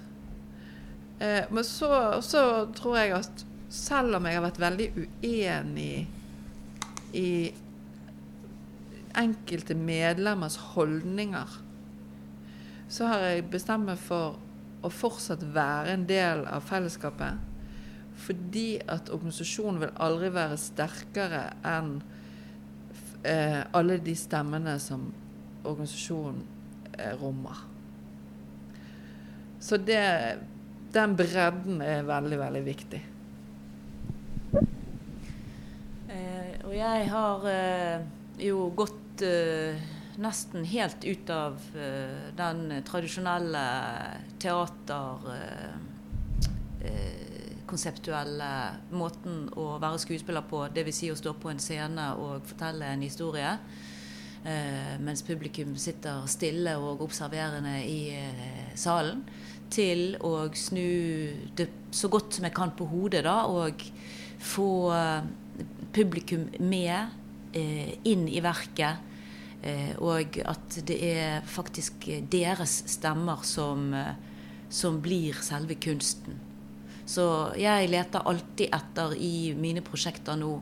Eh, men så, så, tror jeg at selv om jeg har vært veldig uenig i enkelte medlemmers holdninger, så har jeg bestemt meg for å fortsatt være en del av fellesskapet. Fordi at organisasjonen vil aldri være sterkere enn eh, alle de stemmene som organisasjonen eh, rommer. Så det, den bredden er veldig, veldig viktig. Eh, og jeg har eh, jo gått eh, nesten helt ut av uh, den tradisjonelle teaterkonseptuelle uh, måten å være skuespiller på. Dvs. Si å stå på en scene og fortelle en historie. Uh, mens publikum sitter stille og observerende i salen. Til å snu det så godt som jeg kan på hodet, da, og få publikum med eh, inn i verket. Eh, og at det er faktisk deres stemmer som, eh, som blir selve kunsten. Så jeg leter alltid etter i mine prosjekter nå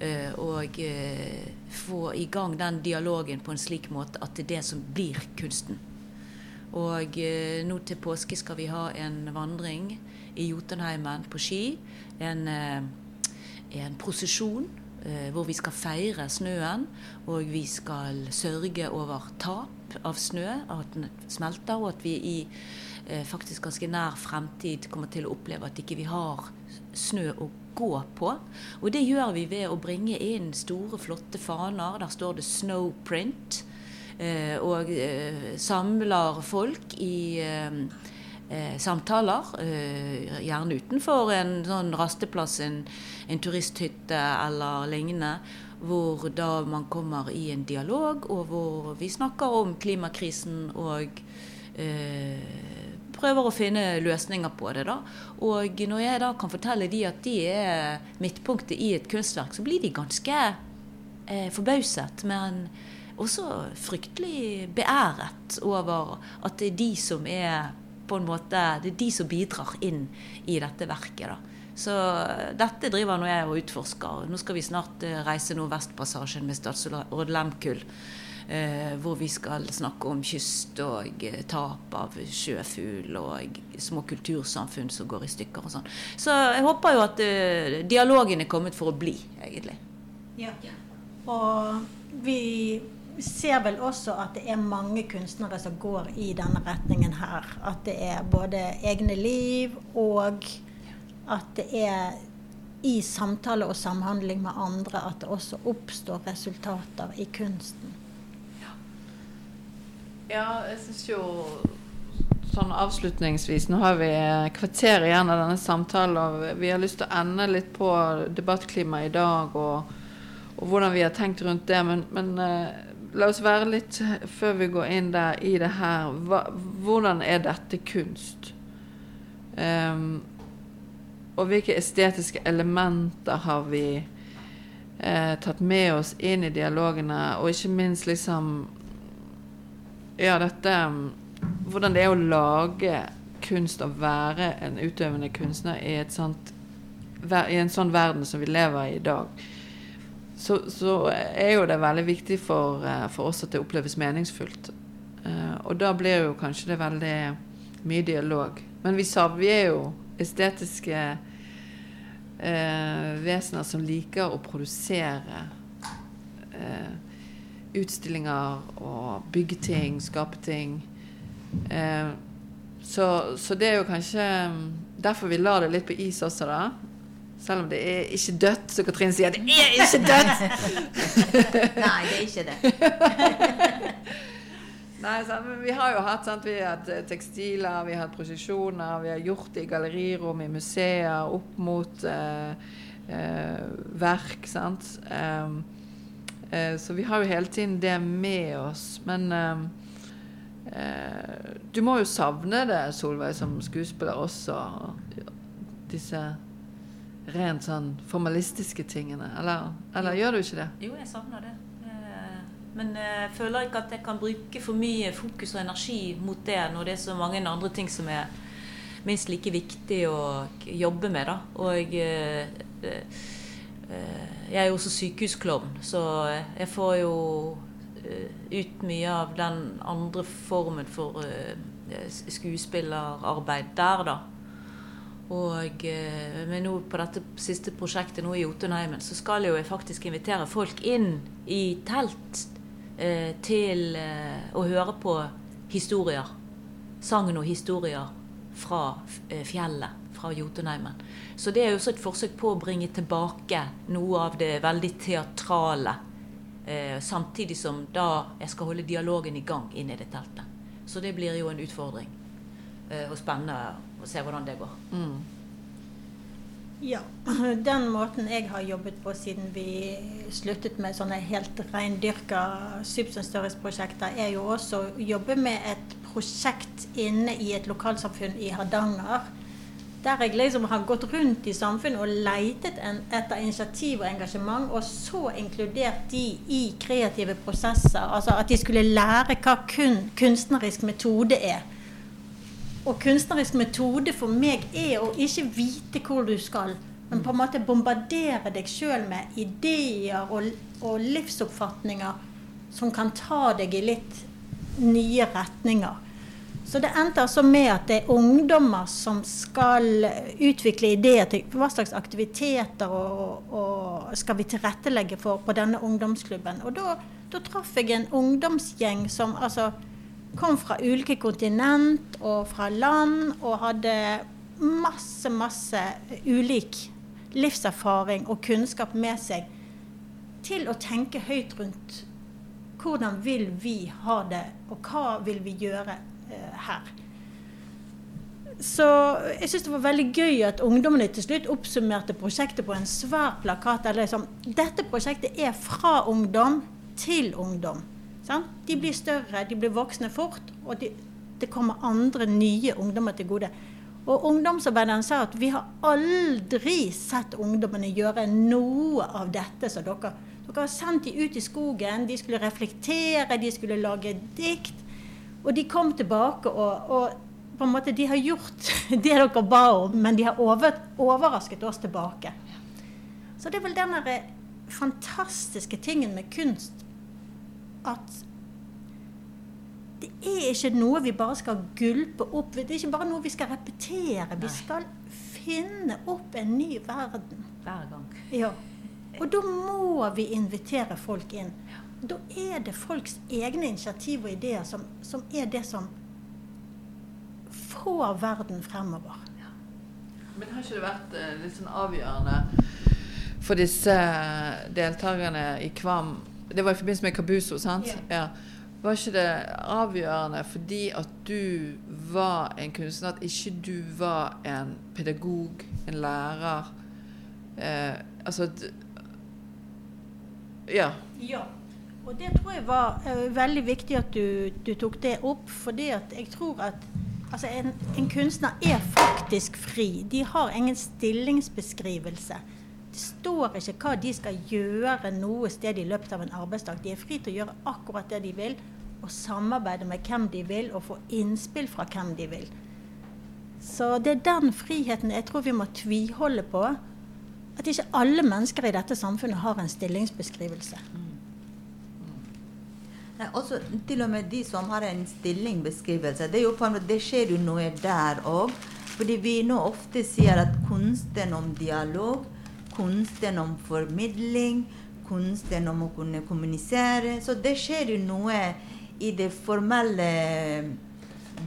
eh, eh, få i gang den dialogen på en slik måte at det er det som blir kunsten. Og eh, nå til påske skal vi ha en vandring i Jotunheimen på ski. En, eh, en prosesjon eh, hvor vi skal feire snøen. Og vi skal sørge over tap av snø, at den smelter, og at vi i eh, faktisk ganske nær fremtid kommer til å oppleve at ikke vi har snø å gå på. Og det gjør vi ved å bringe inn store, flotte faner. Der står det 'Snowprint'. Eh, og eh, samler folk i eh, samtaler. eh, gjerne utenfor en sånn rasteplass, en, en turisthytte eller lignende. Hvor da man kommer i en dialog, og hvor vi snakker om klimakrisen og eh, prøver å finne løsninger på det. da. Og når jeg da kan fortelle de at de er midtpunktet i et kunstverk, så blir de ganske eh, forbauset. Men også fryktelig beæret over at det er de som er på en måte, det er de som bidrar inn i dette verket. da. Så dette driver nå jeg og utforsker. Nå skal vi snart eh, reise Nordvestpassasjen med statsråd Lemkull. Eh, hvor vi skal snakke om kyst og eh, tap av sjøfugl og små kultursamfunn som går i stykker og sånn. Så jeg håper jo at eh, dialogen er kommet for å bli, egentlig. Ja. Og vi ser vel også at det er mange kunstnere som går i denne retningen her. At det er både egne liv og at det er i samtale og samhandling med andre at det også oppstår resultater i kunsten. Ja, jeg syns jo sånn avslutningsvis Nå har vi kvarter igjen av denne samtalen, og vi har lyst til å ende litt på debattklimaet i dag og, og hvordan vi har tenkt rundt det. Men, men eh, la oss være litt, før vi går inn der i det her hva, Hvordan er dette kunst? Um, og hvilke estetiske elementer har vi eh, tatt med oss inn i dialogene, og ikke minst liksom Ja, dette um, Hvordan det er å lage kunst og være en utøvende kunstner i, sånt, i en sånn verden som vi lever i i dag. Så, så er jo det veldig viktig for, eh, for oss at det oppleves meningsfullt. Eh, og da blir jo kanskje det veldig mye dialog. Men vi, vi er jo estetiske eh, vesener som liker å produsere eh, utstillinger og bygge ting, skape ting. Eh, så, så det er jo kanskje mm, derfor vi lar det litt på is også, da. Selv om det er ikke dødt, så Katrin sier det er ikke dødt! Nei, det er ikke det. Nei, sant, men Vi har jo hatt sant, vi har hatt eh, tekstiler, vi har hatt prosjeksjoner, vi har gjort det i gallerirom, i museer, opp mot eh, eh, verk. sant? Em, eh, så vi har jo hele tiden det med oss. Men eh, du må jo savne det, Solveig, som skuespiller også. Disse rent sånn formalistiske tingene. Eller, eller gjør du ikke det? Jo, jeg savner det. Eh, Men jeg føler ikke at jeg kan bruke for mye fokus og energi mot det når det er så mange andre ting som er minst like viktig å jobbe med. da. Og eh, eh, eh, jeg er jo også sykehusklovn, så jeg får jo eh, ut mye av den andre formen for eh, skuespillerarbeid der, da. Og eh, men nå på dette siste prosjektet nå i Jotunheimen, så skal jo jeg faktisk invitere folk inn i telt eh, til eh, å høre på historier. Sagn og historier fra eh, fjellet, fra Jotunheimen. Så det er jo også et forsøk på å bringe tilbake noe av det veldig teatrale. Eh, samtidig som da jeg skal holde dialogen i gang inne i det teltet. Så det blir jo en utfordring. Eh, og spennende å se hvordan det går. Mm. Ja. Den måten jeg har jobbet på siden vi sluttet med sånne helt reindyrka substance stories-prosjekter, er jo også å jobbe med et prosjekt inne i et lokalsamfunn i Hardanger. Der jeg liksom har gått rundt i samfunnet og leitet en, etter initiativ og engasjement, og så inkludert de i kreative prosesser. Altså at de skulle lære hva kun, kunstnerisk metode er. Og kunstnerisk metode for meg er å ikke vite hvor du skal, men på en måte bombardere deg sjøl med ideer og, og livsoppfatninger som kan ta deg i litt nye retninger. Så det endte altså med at det er ungdommer som skal utvikle ideer til hva slags aktiviteter og, og skal vi tilrettelegge for på denne ungdomsklubben. Og da, da traff jeg en ungdomsgjeng som altså kom fra ulike kontinent og fra land og hadde masse, masse ulik livserfaring og kunnskap med seg til å tenke høyt rundt hvordan vil vi ha det, og hva vil vi gjøre eh, her. Så jeg syns det var veldig gøy at ungdommene til slutt oppsummerte prosjektet på en svær plakat. Eller liksom, dette prosjektet er fra ungdom til ungdom. Sant? De blir større, de blir voksne fort, og de, det kommer andre nye ungdommer til gode. Og ungdomsarbeideren sa at vi har aldri sett ungdommene gjøre noe av dette som dere. Dere har sendt dem ut i skogen, de skulle reflektere, de skulle lage dikt. Og de kom tilbake og, og på en måte de har gjort det dere ba om, men de har over, overrasket oss tilbake. Så det er vel den fantastiske tingen med kunst at det er ikke noe vi bare skal gulpe opp. Det er ikke bare noe vi skal repetere. Vi skal finne opp en ny verden. Hver gang. Ja. Og da må vi invitere folk inn. Da er det folks egne initiativ og ideer som, som er det som får verden fremover. Men har ikke det vært eh, litt sånn avgjørende for disse deltakerne i Kvam Det var i forbindelse med Kabuso, sant? Ja. Var ikke det avgjørende fordi at du var en kunstner, at ikke du var en pedagog, en lærer? Eh, altså Ja. Ja. Og det tror jeg var uh, veldig viktig at du, du tok det opp, fordi at jeg tror at altså en, en kunstner er faktisk fri. De har ingen stillingsbeskrivelse. Det står ikke hva de skal gjøre noe sted i løpet av en arbeidsdag. De er fri til å gjøre akkurat det de vil, og samarbeide med hvem de vil, og få innspill fra hvem de vil. Så det er den friheten jeg tror vi må tviholde på. At ikke alle mennesker i dette samfunnet har en stillingsbeskrivelse. Også til og med de som har en stillingbeskrivelse. Det, det skjer jo noe der òg. Fordi vi nå ofte sier at kunsten om dialog, kunsten om formidling, kunsten om å kunne kommunisere Så det skjer jo noe i det formelle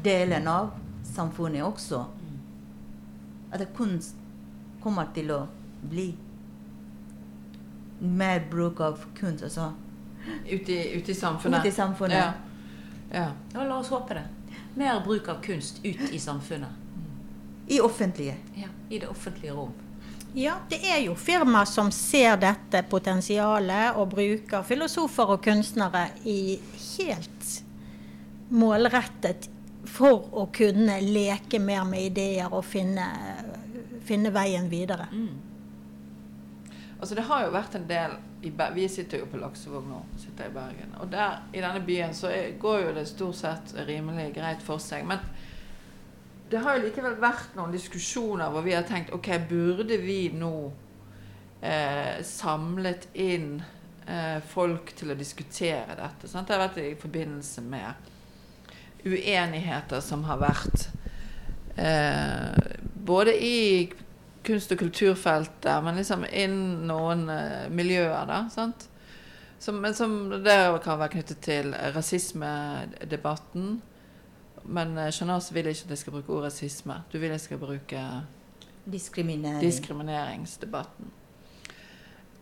delen av samfunnet også. At kunst kommer til å bli mer bruk av kunst. altså Ute i, ut i samfunnet. Ute i samfunnet. Ja. ja. Ja, la oss håpe det. Mer bruk av kunst ut i samfunnet. I offentlige. Ja, I det offentlige rom. Ja, det er jo firmaer som ser dette potensialet og bruker filosofer og kunstnere i helt målrettet for å kunne leke mer med ideer og finne, finne veien videre. Altså Det har jo vært en del Vi sitter jo på Laksevåg nå, sitter i Bergen. Og der, i denne byen så er, går jo det stort sett rimelig greit for seg. Men det har jo likevel vært noen diskusjoner hvor vi har tenkt ok, burde vi nå eh, samlet inn eh, folk til å diskutere dette? Sant? Det har vært i forbindelse med uenigheter som har vært eh, både i kunst- og kulturfeltet, men liksom innen noen eh, miljøer, da. sant? Som, som det kan være knyttet til rasismedebatten. Men eh, Shanaz vil ikke at jeg skal bruke ordet rasisme. Du vil jeg skal bruke Diskriminering. diskrimineringsdebatten.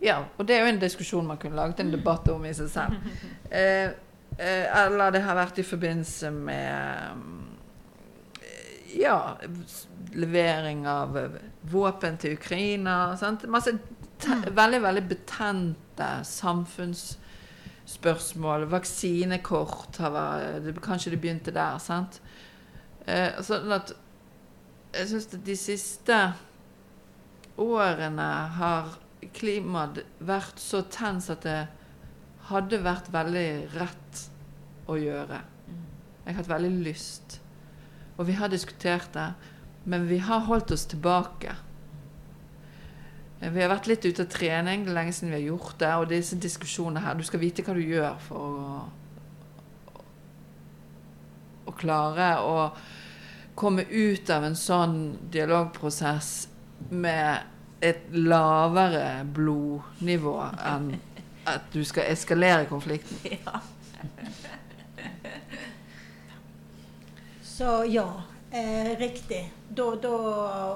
Ja, og det er jo en diskusjon man kunne laget en debatt om i seg selv. Eh, eh, eller det har vært i forbindelse med mm, ja, levering av eh, våpen til Ukraina. Sant? Masse te veldig, veldig betente samfunnsspørsmål. Vaksinekort har vært Kanskje det begynte der. sant? Eh, sånn at jeg syns at de siste årene har klimaet vært så tens at det hadde vært veldig rett å gjøre. Jeg har hatt veldig lyst. Og vi har diskutert det, men vi har holdt oss tilbake. Vi har vært litt ute av trening, det er lenge siden vi har gjort det. Og disse diskusjonene her Du skal vite hva du gjør for å, å klare å komme ut av en sånn dialogprosess med et lavere blodnivå enn at du skal eskalere konflikten. Ja. Så ja, eh, riktig. Da, da,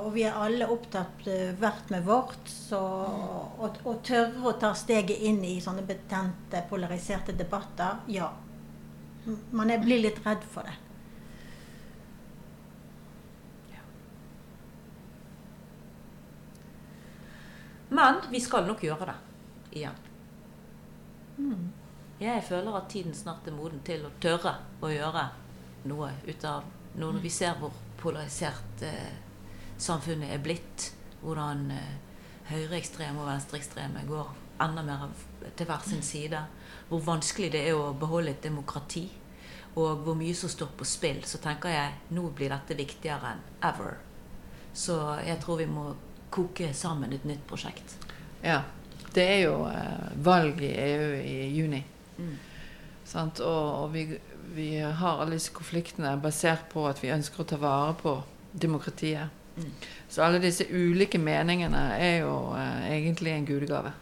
og vi er alle opptatt eh, hvert med vårt. Så å, å tørre å ta steget inn i sånne betente, polariserte debatter, ja. Man er, blir litt redd for det. Men vi skal nok gjøre det igjen. Jeg føler at tiden snart er moden til å tørre å gjøre noe ut av Når vi ser hvor polarisert eh, samfunnet er blitt, hvordan eh, høyreekstreme og venstreekstreme går enda mer til hver sin side, hvor vanskelig det er å beholde et demokrati, og hvor mye som står på spill, så tenker jeg nå blir dette viktigere enn ever. Så jeg tror vi må koke sammen et nytt prosjekt. Ja. Det er jo eh, valg i EU i juni. Sant? Og, og vi, vi har alle disse konfliktene basert på at vi ønsker å ta vare på demokratiet. Mm. Så alle disse ulike meningene er jo eh, egentlig en gudegave.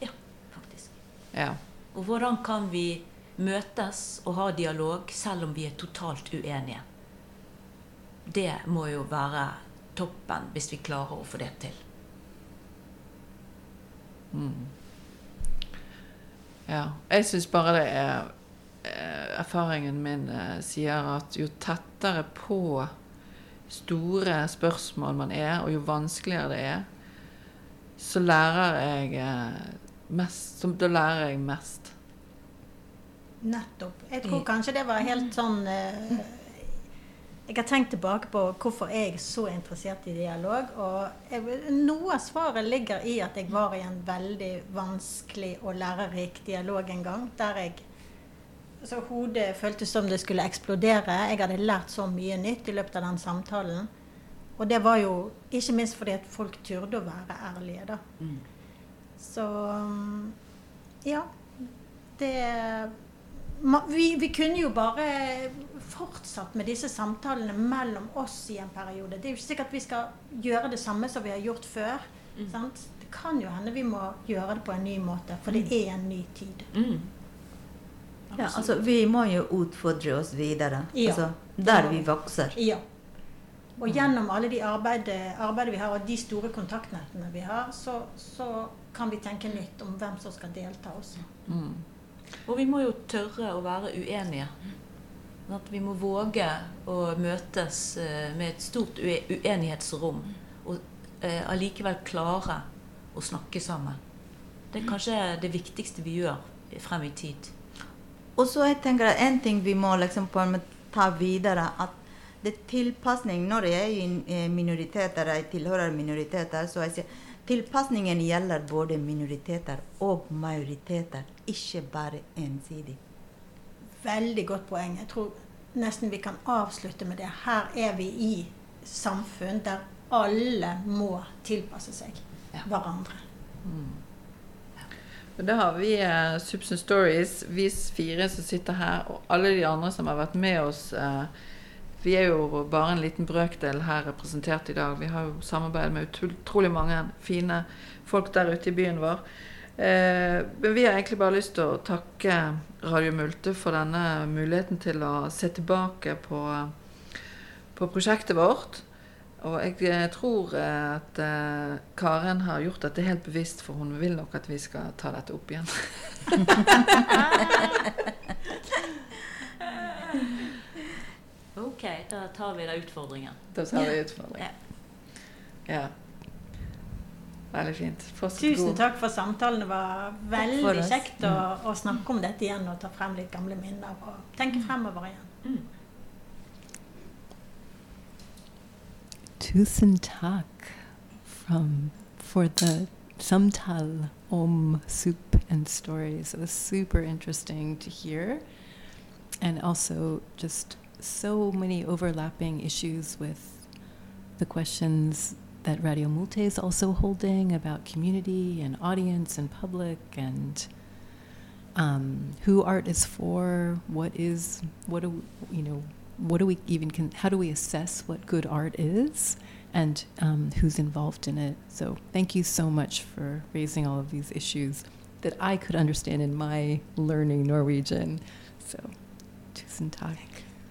Ja, faktisk. Ja. Og hvordan kan vi møtes og ha dialog selv om vi er totalt uenige? Det må jo være toppen hvis vi klarer å få det til. ja. Jeg syns bare det er Erfaringen min eh, sier at jo tettere på store spørsmål man er, og jo vanskeligere det er, så lærer jeg eh, mest så, Da lærer jeg mest. Nettopp. Jeg tror kanskje det var helt sånn eh, Jeg har tenkt tilbake på hvorfor jeg er så interessert i dialog. Og jeg, noe av svaret ligger i at jeg var i en veldig vanskelig og lærerik dialog en gang. Der jeg så Hodet føltes som det skulle eksplodere. Jeg hadde lært så mye nytt i løpet av den samtalen. Og det var jo ikke minst fordi at folk turde å være ærlige, da. Så mm, ja. Det vi, vi kunne jo bare fortsatt med disse samtalene mellom oss i en periode. Det er jo ikke sikkert vi skal gjøre det samme som vi har gjort før. Sant? Det kan jo hende vi må gjøre det på en ny måte, for det er en ny tid. Mm. Ja, altså, vi må jo utfordre oss videre. Ja. Altså, der vi vokser. Ja. Og gjennom alle de arbeidet, arbeidet vi har, og de store kontaktnettene vi har, så, så kan vi tenke nytt om hvem som skal delta også. Mm. Og vi må jo tørre å være uenige. At vi må våge å møtes eh, med et stort uenighetsrom. Og eh, allikevel klare å snakke sammen. Det er kanskje det viktigste vi gjør frem i tid. Og så jeg tenker at en ting vi må liksom på en måte ta videre, at det er tilpasning Når jeg er i eh, minoriteter, jeg tilhører minoriteter, så jeg sier tilpasningen gjelder både minoriteter og majoriteter, ikke bare ensidig. Veldig godt poeng. Jeg tror nesten vi kan avslutte med det. Her er vi i samfunn der alle må tilpasse seg Ja. hverandre. Og da har vi eh, Substance Stories, vi fire som sitter her, og alle de andre som har vært med oss. Eh, vi er jo bare en liten brøkdel her representert i dag. Vi har jo samarbeid med utrolig mange fine folk der ute i byen vår. Eh, men vi har egentlig bare lyst til å takke Radio Multe for denne muligheten til å se tilbake på, på prosjektet vårt. Og jeg eh, tror eh, at eh, Karen har gjort dette helt bevisst, for hun vil nok at vi skal ta dette opp igjen. Ok, da tar vi den utfordringen. Da tar vi utfordringen. Ja. Veldig fint. Fortsatt Tusen god. takk for samtalen. Det var veldig kjekt å, å snakke om dette igjen og ta frem litt gamle minner og tenke fremover igjen. Tusen takk from for the samtal om soup and stories. It was super interesting to hear, and also just so many overlapping issues with the questions that Radio Multe is also holding about community and audience and public and um, who art is for, what is, what do you know, what do we even, can, how do we assess what good art is, and um, who's involved in it. So thank you so much for raising all of these issues that I could understand in my learning Norwegian. So tusen takk.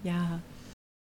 Yeah.